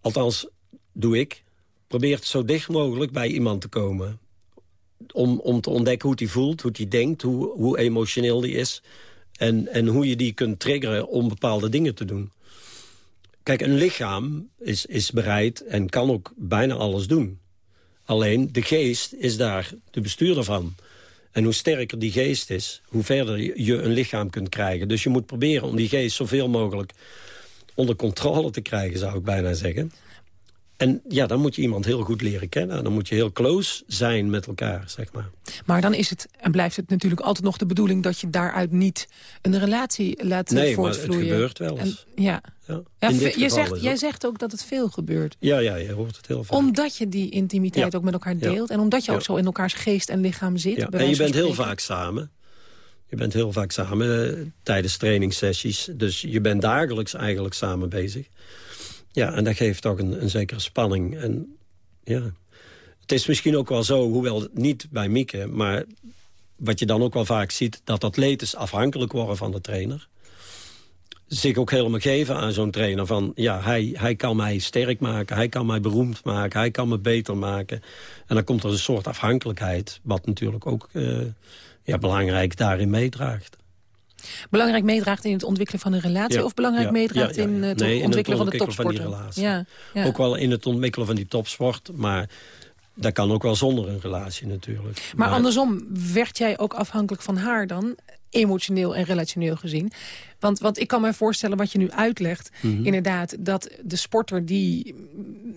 althans, doe ik... probeert zo dicht mogelijk bij iemand te komen. Om, om te ontdekken hoe hij voelt, hoe hij denkt, hoe, hoe emotioneel hij is... En, en hoe je die kunt triggeren om bepaalde dingen te doen. Kijk, een lichaam is, is bereid en kan ook bijna alles doen. Alleen de geest is daar de bestuurder van. En hoe sterker die geest is, hoe verder je een lichaam kunt krijgen. Dus je moet proberen om die geest zoveel mogelijk onder controle te krijgen, zou ik bijna zeggen. En ja, dan moet je iemand heel goed leren kennen. Dan moet je heel close zijn met elkaar, zeg maar. Maar dan is het, en blijft het natuurlijk altijd nog de bedoeling... dat je daaruit niet een relatie laat nee, voortvloeien. Nee, maar het gebeurt wel eens. En, ja. ja. ja je zegt, jij zegt ook dat het veel gebeurt. Ja, ja, je hoort het heel vaak. Omdat je die intimiteit ja. ook met elkaar deelt. En omdat je ook zo in elkaars geest en lichaam zit. Ja. En je bent heel vaak samen. Je bent heel vaak samen uh, tijdens trainingssessies. Dus je bent dagelijks eigenlijk samen bezig. Ja, en dat geeft toch een, een zekere spanning. En ja, het is misschien ook wel zo, hoewel niet bij Mieke... maar wat je dan ook wel vaak ziet... dat atletes afhankelijk worden van de trainer. Zich ook helemaal geven aan zo'n trainer van... ja, hij, hij kan mij sterk maken, hij kan mij beroemd maken... hij kan me beter maken. En dan komt er een soort afhankelijkheid... wat natuurlijk ook uh, ja, belangrijk daarin meedraagt. Belangrijk meedraagt in het ontwikkelen van een relatie... Ja, of belangrijk ja, meedraagt ja, in het nee, in ontwikkelen het van de topsport? van die relatie. Ja. Ook wel in het ontwikkelen van die topsport, maar dat kan ook wel zonder een relatie natuurlijk. Maar, andersom, werd jij ook afhankelijk van haar dan? Emotioneel en relationeel gezien. Want, want ik kan me voorstellen wat je nu uitlegt. Mhm. Inderdaad, dat de sporter die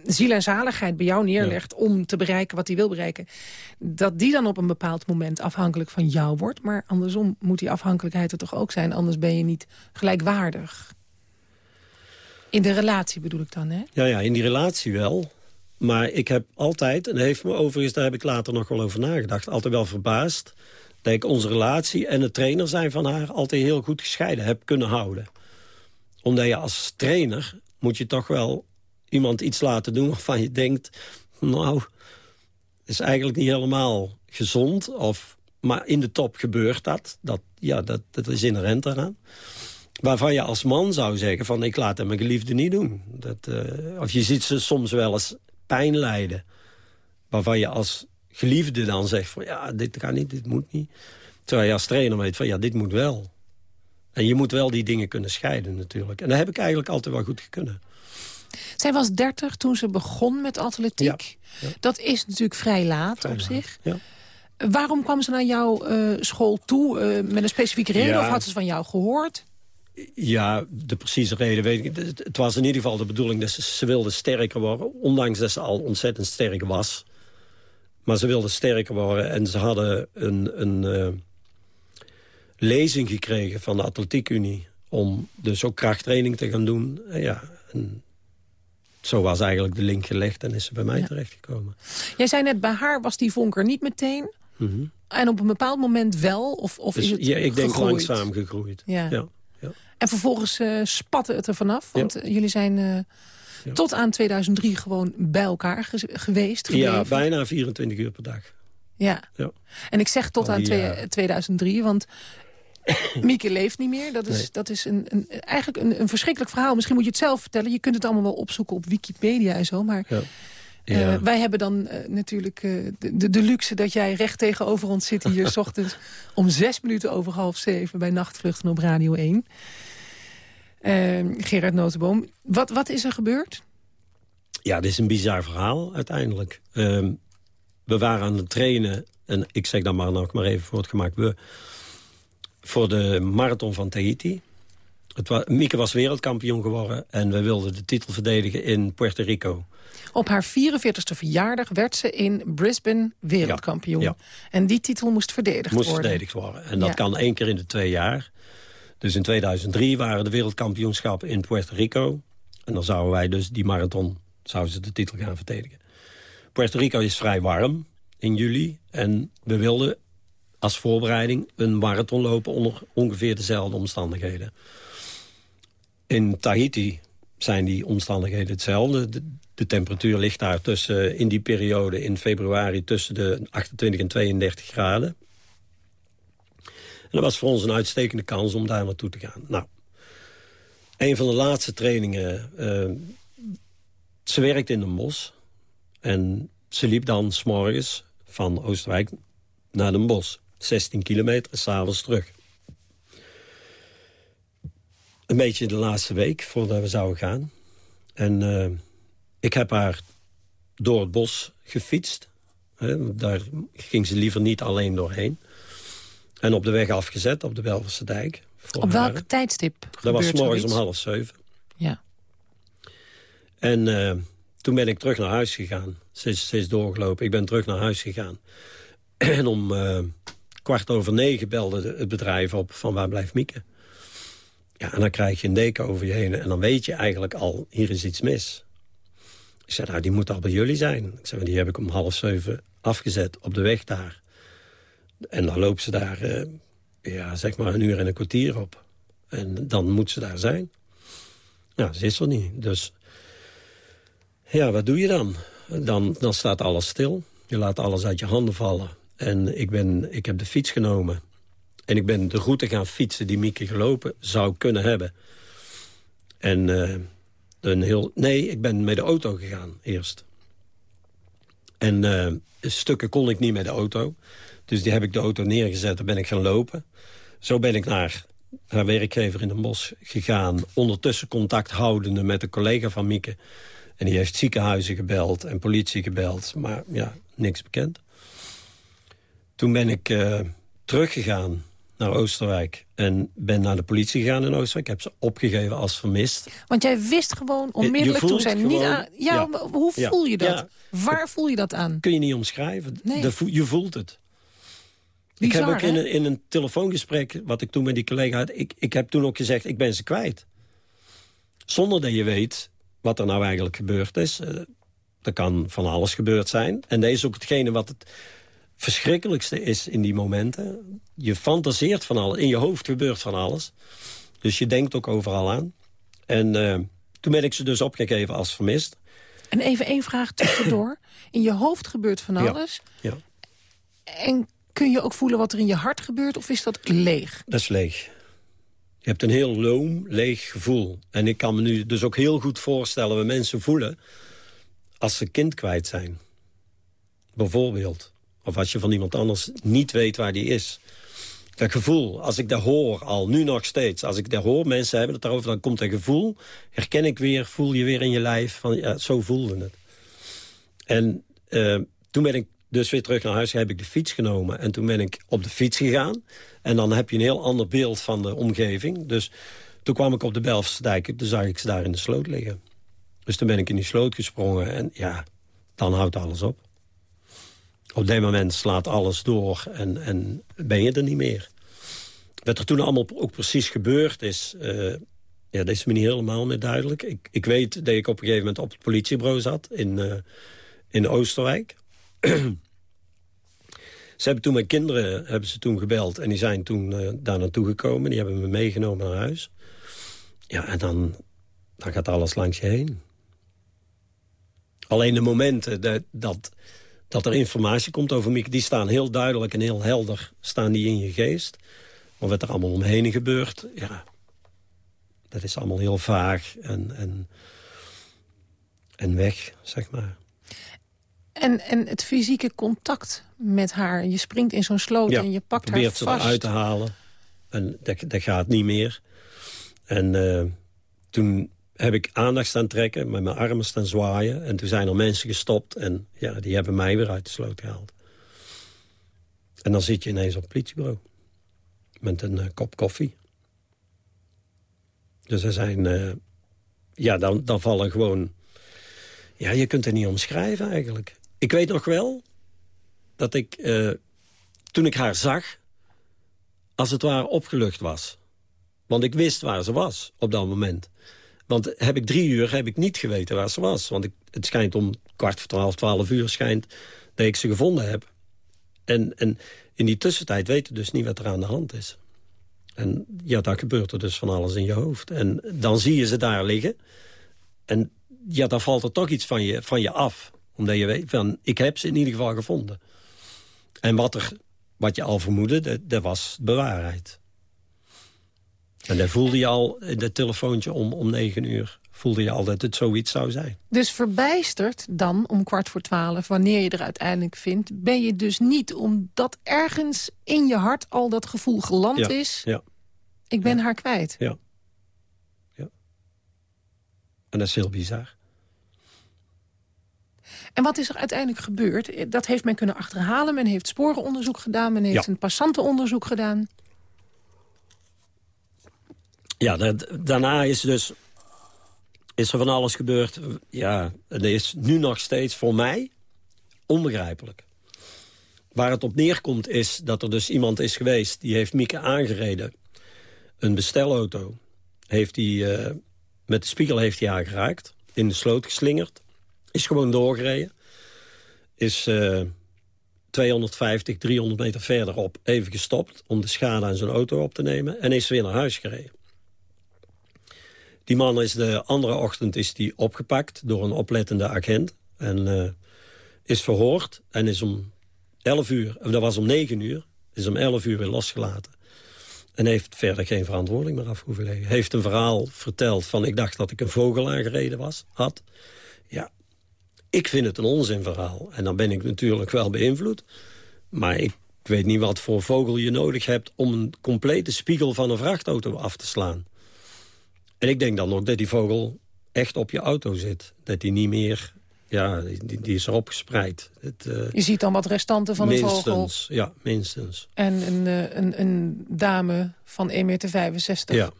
ziel en zaligheid bij jou neerlegt... om te bereiken wat hij wil bereiken... dat die dan op een bepaald moment afhankelijk van jou wordt. Maar andersom moet die afhankelijkheid er toch ook zijn. Anders ben je niet gelijkwaardig. In de relatie bedoel ik dan, hè? Ja, ja, in die relatie wel. Maar ik heb altijd, en heeft me overigens, daar heb ik later nog wel over nagedacht... altijd wel verbaasd dat ik onze relatie en het trainer zijn van haar... altijd heel goed gescheiden heb kunnen houden. Omdat je als trainer moet je toch wel iemand iets laten doen... waarvan je denkt, nou, is eigenlijk niet helemaal gezond... of maar in de top gebeurt dat. dat ja, dat, dat is inherent eraan. Waarvan je als man zou zeggen van ik laat het mijn geliefde niet doen. Dat, uh, of je ziet ze soms wel eens pijn lijden. Waarvan je als geliefde dan zegt van ja, dit kan niet, dit moet niet. Terwijl je als trainer weet van ja, dit moet wel. En je moet wel die dingen kunnen scheiden natuurlijk. En dat heb ik eigenlijk altijd wel goed kunnen. Zij was 30 toen ze begon met atletiek. Dat is natuurlijk vrij laat op zich. Ja. Waarom kwam ze naar jouw uh, school toe? Uh, met een specifieke reden? Of had ze van jou gehoord? Ja, de precieze reden weet ik. Het was in ieder geval de bedoeling dat ze, ze wilde sterker worden. Ondanks dat ze al ontzettend sterk was. Maar ze wilde sterker worden. En ze hadden een, een uh, lezing gekregen van de Atletiekunie... om dus ook krachttraining te gaan doen. En ja, en zo was eigenlijk de link gelegd en is ze bij mij ja. terechtgekomen. Jij zei net, bij haar was die vonker niet meteen... Mm -hmm. En op een bepaald moment wel? Of, of dus, is het ja, ik denk gegroeid? langzaam gegroeid. Ja. ja. ja. En vervolgens uh, spatte het er vanaf? Want ja. jullie zijn uh, ja. tot aan 2003 gewoon bij elkaar ge geweest, gebleven. Ja, bijna 24 uur per dag. Ja. ja. En ik zeg tot aan twee, 2003, want (coughs) Mieke leeft niet meer. Dat is, nee. dat is een, een, eigenlijk een, een verschrikkelijk verhaal. Misschien moet je het zelf vertellen. Je kunt het allemaal wel opzoeken op Wikipedia en zo. Maar ja. Ja. Uh, wij hebben dan uh, natuurlijk uh, de, de, luxe dat jij recht tegenover ons zit hier... (laughs) s ochtends om zes minuten over half zeven bij Nachtvluchten op Radio 1. Gerard Notenboom, wat, wat is er gebeurd? Ja, dit is een bizar verhaal uiteindelijk. Ehm, we waren aan het trainen, en ik zeg dan maar nog maar even voor het gemak... We, voor de marathon van Tahiti. Het was, Mieke was wereldkampioen geworden en we wilden de titel verdedigen in Puerto Rico. Op haar 44ste verjaardag werd ze in Brisbane wereldkampioen. Ja, ja. En die titel moest verdedigd moest worden. verdedigd worden. En dat ja. kan één keer in de twee jaar. Dus in 2003 waren de wereldkampioenschappen in Puerto Rico. En dan zouden wij dus die marathon, zouden ze de titel gaan verdedigen. Puerto Rico is vrij warm in juli. En we wilden als voorbereiding een marathon lopen onder ongeveer dezelfde omstandigheden. In Tahiti zijn die omstandigheden hetzelfde. De, de, temperatuur ligt daar tussen, in die periode in februari tussen de 28 en 32 graden. En dat was voor ons een uitstekende kans om daar naartoe te gaan. Nou, een van de laatste trainingen... Uh, ze werkte in een bos. En ze liep dan s'morgens van Oosterwijk naar Den Bosch. 16 kilometer, s'avonds terug. Een beetje de laatste week voordat we zouden gaan. En uh, ik heb haar door het bos gefietst. Daar ging ze liever niet alleen doorheen. En op de weg afgezet, op de Belverse dijk. Op welk tijdstip Dat was morgens om half zeven. Ja. En uh, toen ben ik terug naar huis gegaan. Ze is, ze is doorgelopen. Ik ben terug naar huis gegaan. (clears throat) en om uh, kwart over negen belde het bedrijf op van waar blijft Mieke? Ja, en dan krijg je een deken over je heen. En dan weet je eigenlijk al, hier is iets mis. Ik zei, nou, die moet al bij jullie zijn. Ik zei, die heb ik om half zeven afgezet op de weg daar. En dan loopt ze daar, uh, ja, zeg maar een uur en een kwartier op. En dan moet ze daar zijn. Nou, ze is er niet. Dus ja, wat doe je dan? Dan, dan staat alles stil. Je laat alles uit je handen vallen. En ik, ben, ik heb de fiets genomen. En ik ben de route gaan fietsen die Mieke gelopen zou kunnen hebben. En uh, een heel... Nee, ik ben met de auto gegaan eerst. En uh, stukken kon ik niet met de auto. Dus die heb ik de auto neergezet en ben ik gaan lopen. Zo ben ik naar haar werkgever in Den Bosch gegaan. Ondertussen contact houdende met een collega van Mieke. En die heeft ziekenhuizen gebeld en politie gebeld. Maar ja, niks bekend. Toen ben ik uh, teruggegaan naar Oosterwijk. En ben naar de politie gegaan in Oosterwijk. Ik heb ze opgegeven als vermist. Want jij wist gewoon onmiddellijk toen zij niet aan... Ja, ja. hoe voel je dat? Ja. Waar voel je dat aan? Kun je niet omschrijven. Nee. De, je voelt het. Bizar, ik heb ook in een, in een telefoongesprek, wat ik toen met die collega had... Ik, ik heb toen ook gezegd, ik ben ze kwijt. Zonder dat je weet wat er nou eigenlijk gebeurd is. Uh, er kan van alles gebeurd zijn. En dat is ook hetgene wat het verschrikkelijkste is in die momenten. Je fantaseert van alles. In je hoofd gebeurt van alles. Dus je denkt ook overal aan. En uh, toen ben ik ze dus opgegeven als vermist. En even één vraag tussendoor. (coughs) In je hoofd gebeurt van alles. Ja. ja. En kun je ook voelen wat er in je hart gebeurt of is dat leeg? Dat is leeg. Je hebt een heel loom, leeg gevoel. En ik kan me nu dus ook heel goed voorstellen... wat mensen voelen als ze kind kwijt zijn. Bijvoorbeeld. Of als je van iemand anders niet weet waar die is. Dat gevoel, als ik dat hoor, al nu nog steeds... als ik dat hoor, mensen hebben het daarover, dan komt dat gevoel... herken ik weer, voel je weer in je lijf, van ja, zo voelde het. En uh, toen ben ik dus weer terug naar huis, heb ik de fiets genomen. En toen ben ik op de fiets gegaan. En dan heb je een heel ander beeld van de omgeving. Dus toen kwam ik op de Belfsterdijk, toen zag ik ze daar in de sloot liggen. Dus toen ben ik in die sloot gesprongen en ja, dan houdt alles op. Op dat moment slaat alles door en, en ben je er niet meer. Wat er toen allemaal ook precies gebeurd is... Uh, ja, dat is me niet helemaal meer duidelijk. Ik, ik weet dat ik op een gegeven moment op het politiebureau zat in, uh, in Oosterwijk. Ze hebben toen mijn kinderen hebben ze toen gebeld en die zijn toen uh, daar naartoe gekomen. Die hebben me meegenomen naar huis. Ja, en dan, dan gaat alles langs je heen. Alleen de momenten dat, dat, dat er informatie komt over Mieke... die staan heel duidelijk en heel helder staan die in je geest. Maar wat er allemaal omheen gebeurt, ja... dat is allemaal heel vaag en, en, en weg, zeg maar. En, en het fysieke contact met haar. Je springt in zo'n sloot en je pakt haar vast. probeert ze eruit te halen. En dat, dat gaat niet meer. En uh, toen heb ik aandacht staan trekken, met mijn armen staan zwaaien. En toen zijn er mensen gestopt en ja, die hebben mij weer uit de sloot gehaald. En dan zit je ineens op het politiebureau. Met een uh, kop koffie. Dus er zijn... Uh, ja, dan, dan vallen gewoon... Ja, je kunt het niet omschrijven eigenlijk. Ik weet nog wel dat ik, uh, toen ik haar zag... als het ware opgelucht was. Want ik wist waar ze was op dat moment. Want heb ik drie uur heb ik niet geweten waar ze was. Want het schijnt om kwart voor twaalf, twaalf uur schijnt dat ik ze gevonden heb. En, en in die tussentijd weten dus niet wat er aan de hand is. En ja, daar gebeurt er dus van alles in je hoofd. En dan zie je ze daar liggen. En ja, dan valt er toch iets van je, van je af. Omdat je weet, van, ik heb ze in ieder geval gevonden. En wat, er, wat je al vermoedde, dat, dat was bewaarheid. En dan voelde je al, dat telefoontje om, om negen uur... voelde je al dat het zoiets zou zijn. Dus verbijsterd dan om kwart voor twaalf, wanneer je er uiteindelijk vindt... ben je dus niet omdat ergens in je hart al dat gevoel geland is... Ja. ik ben haar kwijt. Ja. ja. En dat is heel bizar. En wat is er uiteindelijk gebeurd? Dat heeft men kunnen achterhalen. Men heeft sporenonderzoek gedaan. Men heeft een passantenonderzoek gedaan. Ja, dat, daarna is dus is er van alles gebeurd. Ja, het is nu nog steeds voor mij onbegrijpelijk. Waar het op neerkomt is dat er dus iemand is geweest... die heeft Mieke aangereden. Een bestelauto. Heeft die, uh, met de spiegel heeft hij aangeraakt. In de sloot geslingerd. Is gewoon doorgereden. Is uh, 250, 300 meter verderop even gestopt... om de schade aan zijn auto op te nemen. En is weer naar huis gereden. Die man is de andere ochtend is die opgepakt door een oplettende agent. En uh, is verhoord en is om 11 uur, dat was om 9 uur, is om 11 uur weer losgelaten. En heeft verder geen verantwoording meer af hoeven leggen. Heeft een verhaal verteld van ik dacht dat ik een vogel aangereden was, had. Ik vind het een onzinverhaal. En dan ben ik natuurlijk wel beïnvloed. Maar ik weet niet wat voor vogel je nodig hebt... om een complete spiegel van een vrachtauto af te slaan. En ik denk dan ook dat die vogel echt op je auto zit. Dat die niet meer... Ja, die, die is erop gespreid. Het, uh, je ziet dan wat restanten van minstens, een vogel. Ja, minstens. En een, uh, een, een dame van 1,65 meter. Ja.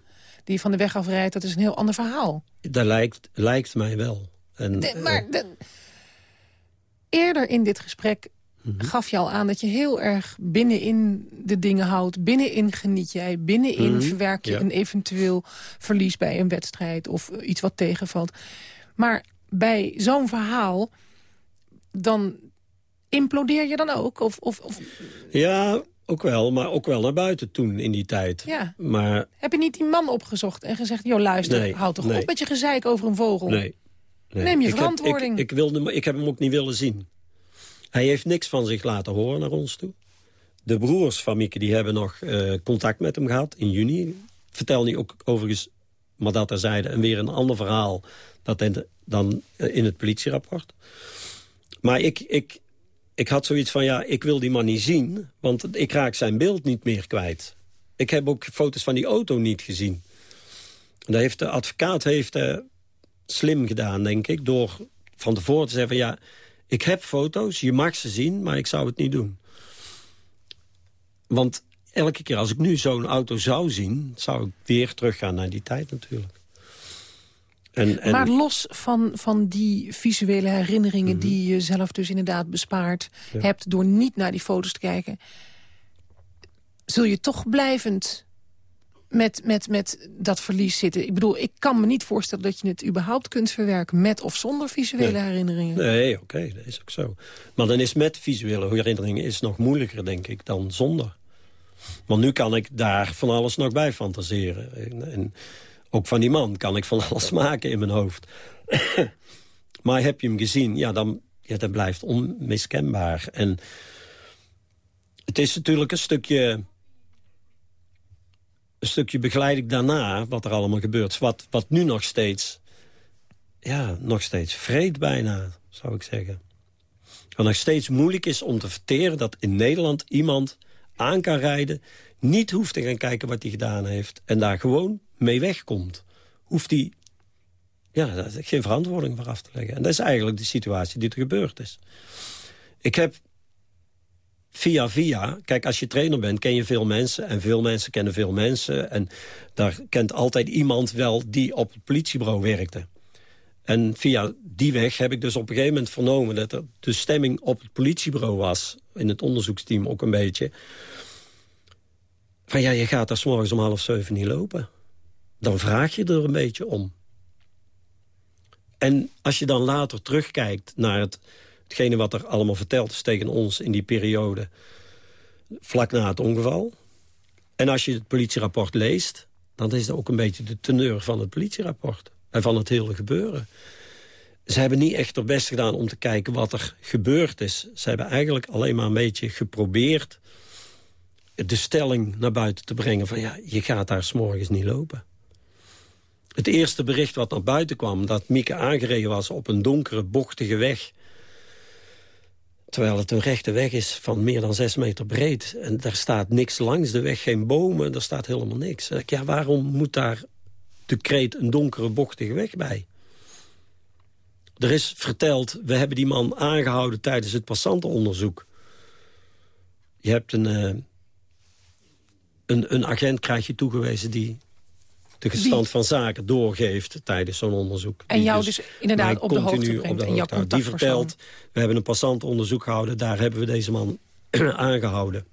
Die van de weg afrijdt, dat is een heel ander verhaal. Dat lijkt, lijkt mij wel. En, de, maar de, eerder in dit gesprek mm -hmm. gaf je al aan dat je heel erg binnenin de dingen houdt. Binnenin geniet jij, binnenin mm -hmm. verwerk je ja. een eventueel verlies bij een wedstrijd... of iets wat tegenvalt. Maar bij zo'n verhaal, dan implodeer je dan ook? Of, of, of... Ja, ook wel, maar ook wel naar buiten toen in die tijd. Ja. Maar... Heb je niet die man opgezocht en gezegd... joh, luister, nee, houd toch nee. op met je gezeik over een vogel? Nee. Nee. Neem je ik verantwoording. Heb, ik, ik, wilde, ik heb hem ook niet willen zien. Hij heeft niks van zich laten horen naar ons toe. de broers van Mieke die hebben nog eh, contact met hem gehad in juni. Vertel niet ook overigens, maar dat er zeiden... en weer een ander verhaal dat in de, dan eh, in het politierapport. Maar ik, ik, ik had zoiets van, ja, ik wil die man niet zien... want ik raak zijn beeld niet meer kwijt. Ik heb ook foto's van die auto niet gezien. En heeft de advocaat heeft uh, slim gedaan, denk ik... door van tevoren te zeggen van, ja, ik heb foto's, je mag ze zien... maar ik zou het niet doen. Want elke keer als ik nu zo'n auto zou zien... zou ik weer teruggaan naar die tijd natuurlijk. En, en... Maar los van, van die visuele herinneringen... Mhm. die je zelf dus inderdaad bespaard hebt... door niet naar die foto's te kijken... zul je toch blijvend met, met, met dat verlies zitten? Ik bedoel, ik kan me niet voorstellen dat je het überhaupt kunt verwerken... met of zonder visuele Nee. herinneringen. Nee, oké, dat is ook zo. Maar dan is met visuele herinneringen is nog moeilijker, denk ik, dan zonder. Want nu kan ik daar van alles nog bij fantaseren. En, en ook van die man kan ik van alles maken in mijn hoofd. (coughs) maar heb je hem gezien, ja, dan ja, dat blijft onmiskenbaar. En het is natuurlijk een stukje... Een stukje begeleiding daarna, wat er allemaal gebeurt. Wat, wat nu nog steeds... Ja, nog steeds vreed bijna, zou ik zeggen. Wat nog steeds moeilijk is om te verteren... dat in Nederland iemand aan kan rijden... niet hoeft te gaan kijken wat hij gedaan heeft... en daar gewoon mee wegkomt. Hoeft hij ja, geen verantwoording voor af te leggen. En dat is eigenlijk de situatie die er gebeurd is. Ik heb via via... Kijk, als je trainer bent, ken je veel mensen... en veel mensen kennen veel mensen. En daar kent altijd iemand wel die op het politiebureau werkte. En via die weg heb ik dus op een gegeven moment vernomen... dat er de stemming op het politiebureau was... in het onderzoeksteam ook een beetje... van ja, je gaat daar 's morgens om half zeven niet lopen. Dan vraag je er een beetje om. En als je dan later terugkijkt naar het, hetgene wat er allemaal verteld is tegen ons in die periode, vlak na het ongeval. En als je het politierapport leest, dan is dat ook een beetje de teneur van het politierapport. En van het hele gebeuren. Ze hebben niet echt er best gedaan om te kijken wat er gebeurd is. Ze hebben eigenlijk alleen maar een beetje geprobeerd de stelling naar buiten te brengen van ja, je gaat daar s'morgens niet lopen. Het eerste bericht wat naar buiten kwam... dat Mieke aangereden was op een donkere, bochtige weg... terwijl het een rechte weg is van meer dan zes meter breed... en daar staat niks langs de weg, geen bomen, er staat helemaal niks. Ja, waarom moet daar de kreet een donkere, bochtige weg bij? Er is verteld, we hebben die man aangehouden tijdens het passantenonderzoek. Je hebt een, eh, een, een agent krijg je toegewezen die de gestand Die- van zaken doorgeeft tijdens zo'n onderzoek. En jou dus inderdaad mij op de hoogte continu brengt op de en hoogte. Die vertelt, we hebben een passantonderzoek gehouden... daar hebben we deze man (clears throat) aangehouden.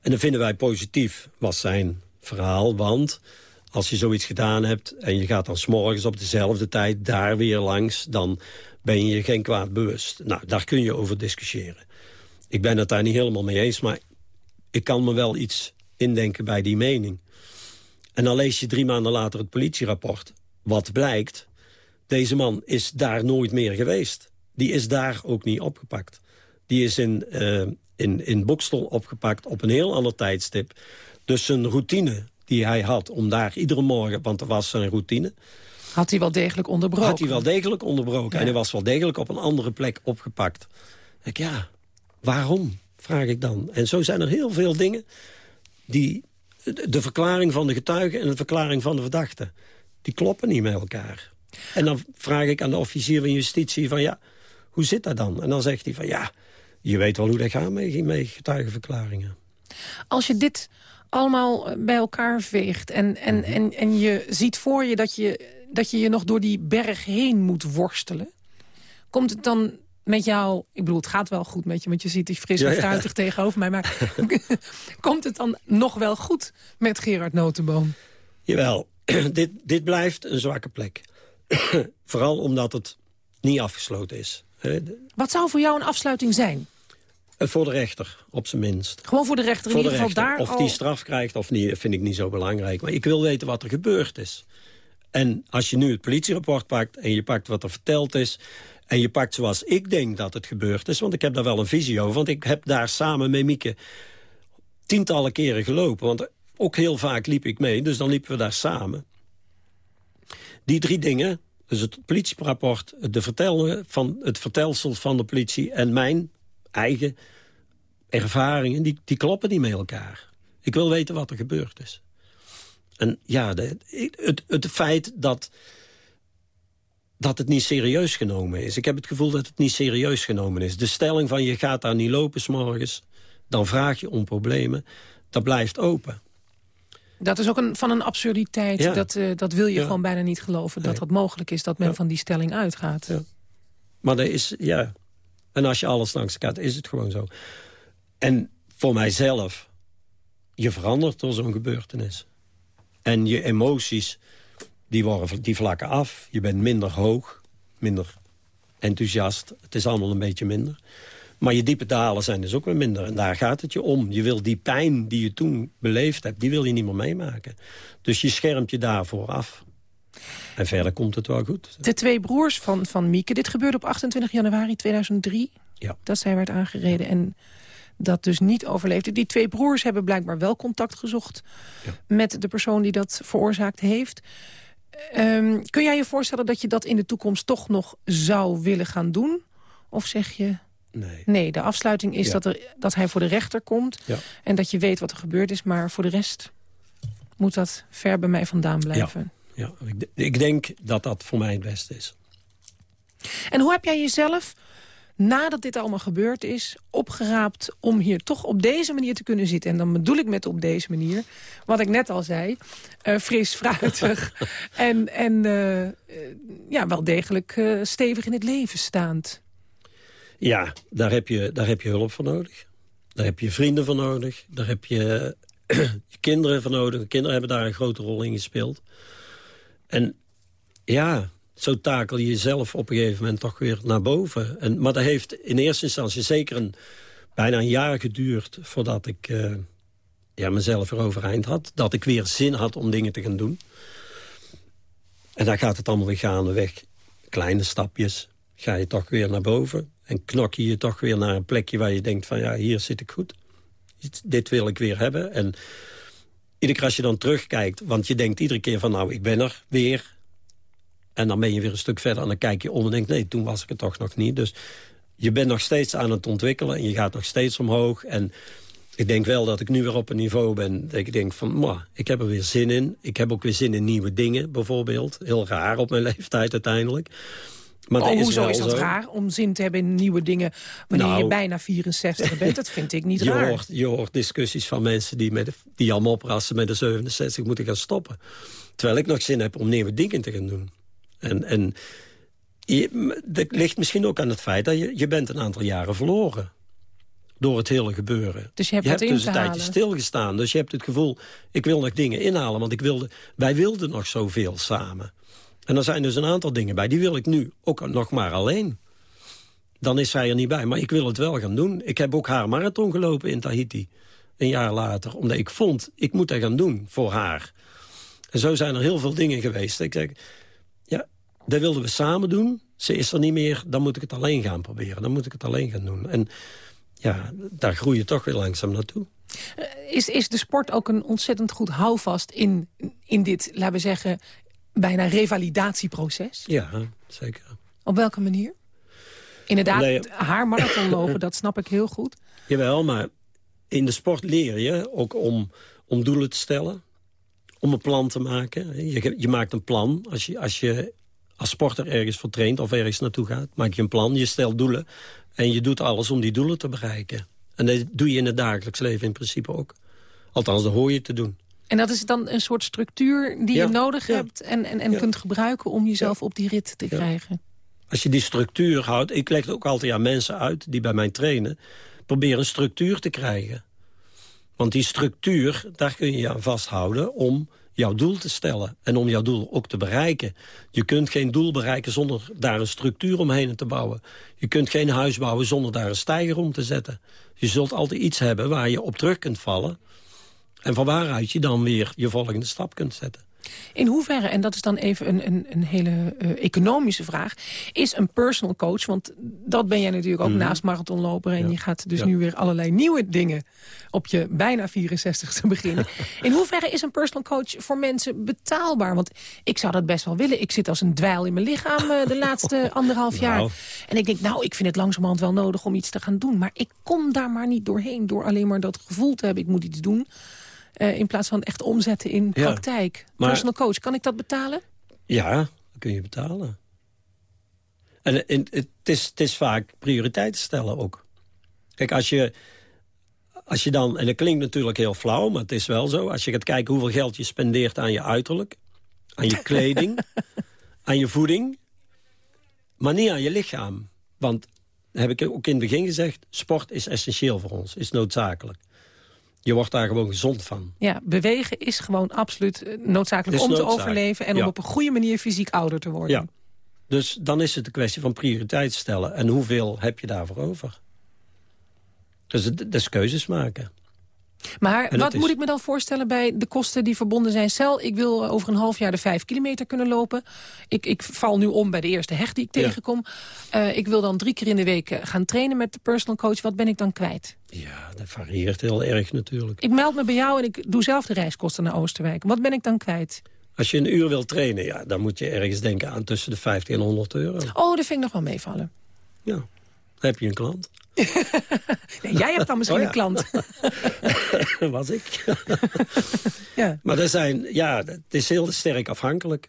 En dat vinden wij positief, was zijn verhaal. Want als je zoiets gedaan hebt en je gaat dan s'morgens op dezelfde tijd... daar weer langs, dan ben je je geen kwaad bewust. Nou, daar kun je over discussiëren. Ik ben het daar niet helemaal mee eens, maar ik kan me wel iets indenken bij die mening. En dan lees je drie maanden later het politierapport. Wat blijkt, deze man is daar nooit meer geweest. Die is daar ook niet opgepakt. Die is in, eh in, in Bokstel opgepakt op een heel ander tijdstip. Dus zijn routine die hij had om daar iedere morgen... want er was zijn routine, Had hij wel degelijk onderbroken. had hij wel degelijk onderbroken. En hij was wel degelijk op een andere plek opgepakt. Ik, ja, waarom, vraag ik dan. En zo zijn er heel veel dingen die... De verklaring van de getuige en de verklaring van de verdachte... die kloppen niet met elkaar. En dan vraag ik aan de officier van justitie van... ja, hoe zit dat dan? En dan zegt hij van ja, je weet wel hoe dat gaat met, met getuigenverklaringen. Als je dit allemaal eh, bij elkaar veegt en, en, Mhm. en, en je ziet voor je dat, je dat je je nog door die berg heen moet worstelen... komt het dan met jou... Ik bedoel, het gaat wel goed met je, want je ziet die fris en Ja, ja. fruitig tegenover mij... maar (laughs) komt het dan nog wel goed met Gerard Notenboom? Jawel, (clears throat) dit, dit blijft een zwakke plek. (clears throat) Vooral omdat het niet afgesloten is. Wat zou voor jou een afsluiting zijn? eh, Voor de rechter, op zijn minst. Gewoon voor de rechter in Voor ieder geval daar Of al... die straf krijgt of niet, vind ik niet zo belangrijk. Maar ik wil weten wat er gebeurd is. En als je nu het politierapport pakt en je pakt wat er verteld is... En je pakt zoals ik denk dat het gebeurd is, want ik heb daar wel een visie over. Want ik heb daar samen met Mieke tientallen keren gelopen. Want ook heel vaak liep ik mee, dus dan liepen we daar samen. Die drie dingen, dus het politierapport, de vertellen van, het vertelsel van de politie... en mijn eigen ervaringen, die, die kloppen niet met elkaar. Ik wil weten wat er gebeurd is. En ja, de, het, het feit dat, dat het niet serieus genomen is. Ik heb het gevoel dat het niet serieus genomen is. De stelling van je gaat daar niet lopen s'morgens... dan vraag je om problemen, dat blijft open. Dat is ook een, van een absurditeit. Ja. Dat, eh, dat wil je Ja. gewoon bijna niet geloven. Dat Nee. dat mogelijk is dat men Ja. van die stelling uitgaat. Maar er is, ja... En als je alles langs gaat, is het gewoon zo. En voor mijzelf, je verandert door zo'n gebeurtenis. En je emoties, die, worden, die vlakken af. Je bent minder hoog, minder enthousiast. Het is allemaal een beetje minder. Maar je diepe dalen zijn dus ook weer minder. En daar gaat het je om. Je wil die pijn die je toen beleefd hebt, die wil je niet meer meemaken. Dus je schermt je daarvoor af. En verder komt het wel goed. De twee broers van, van Mieke. Dit gebeurde op 28 januari 2003. Ja. Dat zij werd aangereden en dat dus niet overleefde. Die twee broers hebben blijkbaar wel contact gezocht... met de persoon die dat veroorzaakt heeft. Ehm, kun jij je voorstellen dat je dat in de toekomst toch nog zou willen gaan doen? Of zeg je... Nee. Nee, de afsluiting is Ja. dat, er, dat hij voor de rechter komt... Ja. en dat je weet wat er gebeurd is. Maar voor de rest moet dat ver bij mij vandaan blijven. Ja, ik, d- ik denk dat dat voor mij het beste is. En hoe heb jij jezelf, nadat dit allemaal gebeurd is... opgeraapt om hier toch op deze manier te kunnen zitten? En dan bedoel ik met op deze manier, wat ik net al zei... eh, fris, (laughs) fruitig (laughs) en, en eh, eh, ja, wel degelijk stevig in het leven staand. Ja, daar heb, je, daar heb je hulp voor nodig. Daar heb je vrienden voor nodig. Daar heb je (clears throat) je kinderen voor nodig. De kinderen hebben daar een grote rol in gespeeld. En ja, zo takel je jezelf op een gegeven moment toch weer naar boven. En, maar dat heeft in eerste instantie zeker een, bijna een jaar geduurd... voordat ik eh, ja, mezelf weer had. Dat ik weer zin had om dingen te gaan doen. En dan gaat het allemaal weer gaandeweg. Kleine stapjes. Ga je toch weer naar boven. En knak je je toch weer naar een plekje waar je denkt van... ja, hier zit ik goed. Dit wil ik weer hebben. En iedere keer als je dan terugkijkt... want je denkt iedere keer van nou, ik ben er weer. En dan ben je weer een stuk verder en dan kijk je om en denkt... nee, toen was ik het toch nog niet. Dus je bent nog steeds aan het ontwikkelen en je gaat nog steeds omhoog. En ik denk wel dat ik nu weer op een niveau ben... dat ik denk van, mwah, ik heb er weer zin in. Ik heb ook weer zin in nieuwe dingen, bijvoorbeeld. Heel raar op mijn (laughs) leeftijd uiteindelijk. Maar oh, is hoezo is dat zo. raar om zin te hebben in nieuwe dingen... wanneer Nou, je bijna 64 bent? Dat vind ik niet je raar. Hoort, je hoort discussies van mensen die, met die al moprassen met de 67 moeten gaan stoppen. Terwijl ik nog zin heb om nieuwe dingen te gaan doen. En, en je, dat ligt misschien ook aan het feit dat je, je bent een aantal jaren verloren. Door het hele gebeuren. Dus je hebt dus een tijdje stilgestaan. Dus je hebt het gevoel, ik wil nog dingen inhalen. Want ik wilde, wij wilden nog zoveel samen. En er zijn dus een aantal dingen bij. Die wil ik nu ook nog maar alleen. Dan is zij er niet bij. Maar ik wil het wel gaan doen. Ik heb ook haar marathon gelopen in Tahiti. Een jaar later. Omdat ik vond, ik moet dat gaan doen voor haar. En zo zijn er heel veel dingen geweest. Ik zeg, ja, dat wilden we samen doen. Ze is er niet meer, dan moet ik het alleen gaan proberen. Dan moet ik het alleen gaan doen. En ja, daar groei je toch weer langzaam naartoe. Is, is de sport ook een ontzettend goed houvast in, in dit, laten we zeggen... bijna revalidatieproces? Ja, zeker. Op welke manier? Inderdaad, Nee. haar marathon lopen, dat snap ik heel goed. (laughs) Jawel, maar in de sport leer je ook om, om doelen te stellen. Om een plan te maken. Je, je maakt een plan. Als je, als je als sporter ergens voor traint of ergens naartoe gaat... maak je een plan, je stelt doelen. En je doet alles om die doelen te bereiken. En dat doe je in het dagelijks leven in principe ook. Althans, dat hoor je te doen. En dat is dan een soort structuur die Ja, je nodig ja. hebt... en, en, en Ja. kunt gebruiken om jezelf op die rit te krijgen. Als je die structuur houdt... Ik leg het ook altijd aan mensen uit die bij mij trainen... probeer een structuur te krijgen. Want die structuur, daar kun je je aan vasthouden... om jouw doel te stellen en om jouw doel ook te bereiken. Je kunt geen doel bereiken zonder daar een structuur omheen te bouwen. Je kunt geen huis bouwen zonder daar een steiger om te zetten. Je zult altijd iets hebben waar je op terug kunt vallen... en van waaruit je dan weer je volgende stap kunt zetten. In hoeverre, en dat is dan even een, een, een hele uh, economische vraag... is een personal coach, want dat ben jij natuurlijk ook Mhm. naast marathonloper... en Ja. je gaat dus Ja. nu weer allerlei nieuwe dingen op je bijna 64ste beginnen. (laughs) In hoeverre is een personal coach voor mensen betaalbaar? Want ik zou dat best wel willen. Ik zit als een dweil in mijn lichaam eh, de (laughs) laatste anderhalf jaar. Nou. En ik denk, nou, ik vind het langzamerhand wel nodig om iets te gaan doen. Maar ik kom daar maar niet doorheen door alleen maar dat gevoel te hebben... ik moet iets doen, eh, in plaats van echt omzetten in Ja. praktijk. Maar- Personal coach, kan ik dat betalen? Ja, dat kun je betalen. En en het is, het is vaak prioriteiten stellen ook. Kijk, als je, als je dan... En dat klinkt natuurlijk heel flauw, maar het is wel zo. Als je gaat kijken hoeveel geld je spendeert aan je uiterlijk... aan je (laughs) kleding, aan je voeding... maar niet aan je lichaam. Want, heb ik ook in het begin gezegd... sport is essentieel voor ons, is noodzakelijk. Je wordt daar gewoon gezond van. Ja, bewegen is gewoon absoluut eh, noodzakelijk Is om te overleven... en om op een goede manie fysiek ouder te worden. Ja. Dus dan is het een kwestie van prioriteit stellen. En hoeveel heb je daarvoor over? Dus is keuzes maken. Maar wat is- moet ik me dan voorstellen bij de kosten die verbonden zijn? Stel, ik wil over een half jaar de vijf kilometer kunnen lopen. Ik, ik val nu om bij de eerste hecht die ik Ja. tegenkom. Eh, ik wil dan drie keer in de week eh, gaan trainen met de personal coach. Wat ben ik dan kwijt? Ja, dat varieert heel erg natuurlijk. Ik meld me bij jou en ik doe zelf de reiskosten naar Oosterwijk. Wat ben ik dan kwijt? Als je een uur wil trainen, ja, dan moet je ergens denken aan tussen de 50 en 100 euro. Oh, dat vind ik nog wel meevallen. Ja, dan heb je een klant. (laughs) Nee, jij hebt dan misschien Oh ja. een klant. (laughs) Was ik. (laughs) ja. Maar dat zijn, ja, het is heel sterk afhankelijk.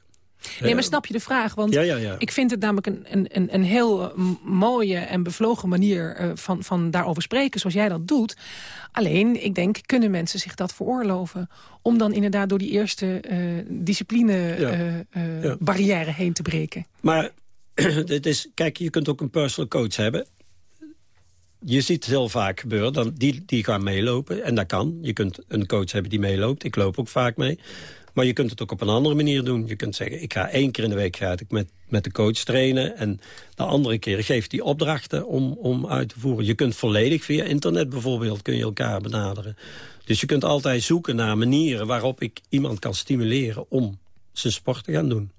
Nee, maar snap je de vraag? Want Ja, ja, ja. ik vind het namelijk een, een, een, heel eh, mooie en bevlogen manier eh, van, van daarover spreken, zoals jij dat doet. Alleen, ik denk, kunnen mensen zich dat veroorloven? Om dan inderdaad door die eerste discipline Ja. eh, eh, Ja. barrière heen te breken. Maar (clears throat) dit is, kijk, je kunt ook een personal coach hebben. Je ziet het heel vaak gebeuren, dan, die, die gaan meelopen. En dat kan. Je kunt een coach hebben die meeloopt. Ik loop ook vaak mee. Maar je kunt het ook op een andere manier doen. Je kunt zeggen, ik ga één keer in de week ga ik met, met de coach trainen. En de andere keer geeft hij opdrachten om, om uit te voeren. Je kunt volledig via internet bijvoorbeeld kun je elkaar benaderen. Dus je kunt altijd zoeken naar manieren waarop ik iemand kan stimuleren om zijn sport te gaan doen.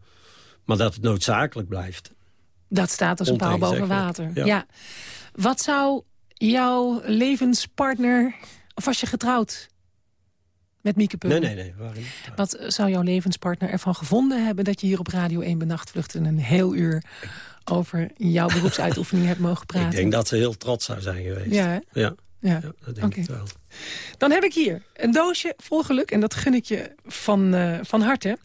Maar dat het noodzakelijk blijft. Dat staat als een paal boven water. Ja. Wat zou jouw levenspartner, of was je getrouwd met Mieke? Nee, nee, nee. Wat zou jouw levenspartner ervan gevonden hebben... dat je hier op Radio 1 benachtvluchten een heel uur over jouw beroepsuitoefening hebt mogen praten? Ik denk dat ze heel trots zou zijn geweest. Ja, hè? ja. Ja. ja dat denk ik wel. Dan heb ik hier een doosje vol geluk. En dat gun ik je van, eh, van harte.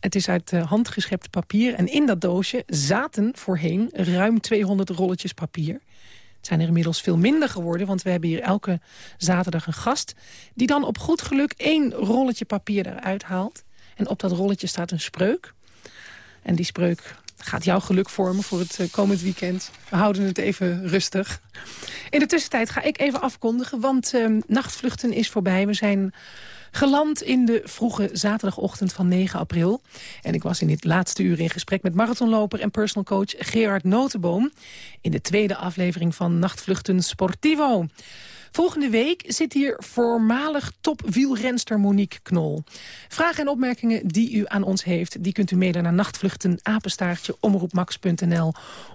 Het is uit eh, handgeschept papier. En in dat doosje zaten voorheen ruim 200 rolletjes papier. Zijn er inmiddels veel minder geworden. Want we hebben hier elke zaterdag een gast... die dan op goed geluk één rolletje papier eruit haalt. En op dat rolletje staat een spreuk. En die spreuk gaat jouw geluk vormen voor het eh, komend weekend. We houden het even rustig. In de tussentijd ga ik even afkondigen, want eh, nachtvluchten is voorbij. We zijn geland in de vroege zaterdagochtend van 9 april. En ik was in dit laatste uur in gesprek met marathonloper en personal coach Gerard Notenboom... in de tweede aflevering van Nachtvluchten Sportivo. Volgende week zit hier voormalig topwielrenster Monique Knol. Vragen en opmerkingen die u aan ons heeft... die kunt u mailen naar nachtvluchten.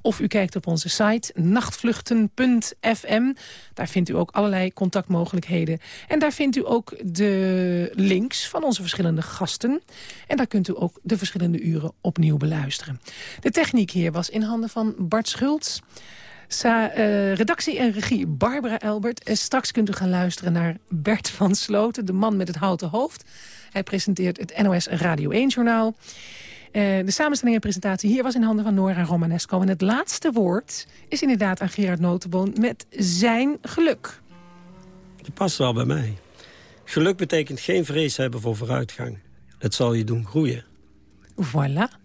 Of u kijkt op onze site nachtvluchten.fm. Daar vindt u ook allerlei contactmogelijkheden. En daar vindt u ook de links van onze verschillende gasten. En daar kunt u ook de verschillende uren opnieuw beluisteren. De techniek hier was in handen van Bart Schultz... Sa eh, redactie en regie Barbara Elbert. En straks kunt u gaan luisteren naar Bert van Sloten, de man met het houten hoofd. Hij presenteert het NOS Radio 1-journaal. de samenstelling en presentatie hier was in handen van Nora Romanesco. En het laatste woord is inderdaad aan Gerard Notenboon met zijn geluk. Dat past wel bij mij. Geluk betekent geen vrees hebben voor vooruitgang. Het zal je doen groeien. Voilà.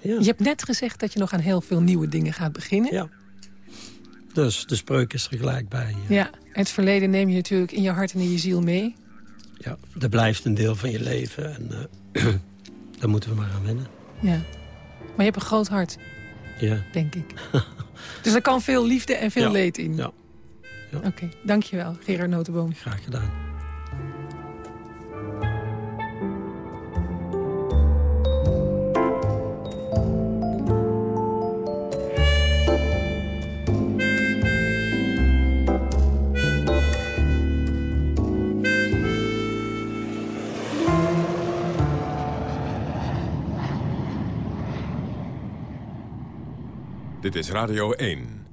Ja. Je hebt net gezegd dat je nog aan heel veel nieuwe dingen gaat beginnen. Ja. Dus de spreuk is er gelijk bij. Ja, het verleden neem je natuurlijk in je hart en in je ziel mee. Ja, dat blijft een deel van je leven. En uh, (clears throat) daar moeten we maar aan wennen. Ja. Maar je hebt een groot hart. Ja. Denk ik. (laughs) dus er kan veel liefde en veel ja. leed in. Ja. ja. Oké, okay, dankjewel Gerard Notenboom. Graag gedaan. Dit is Radio 1.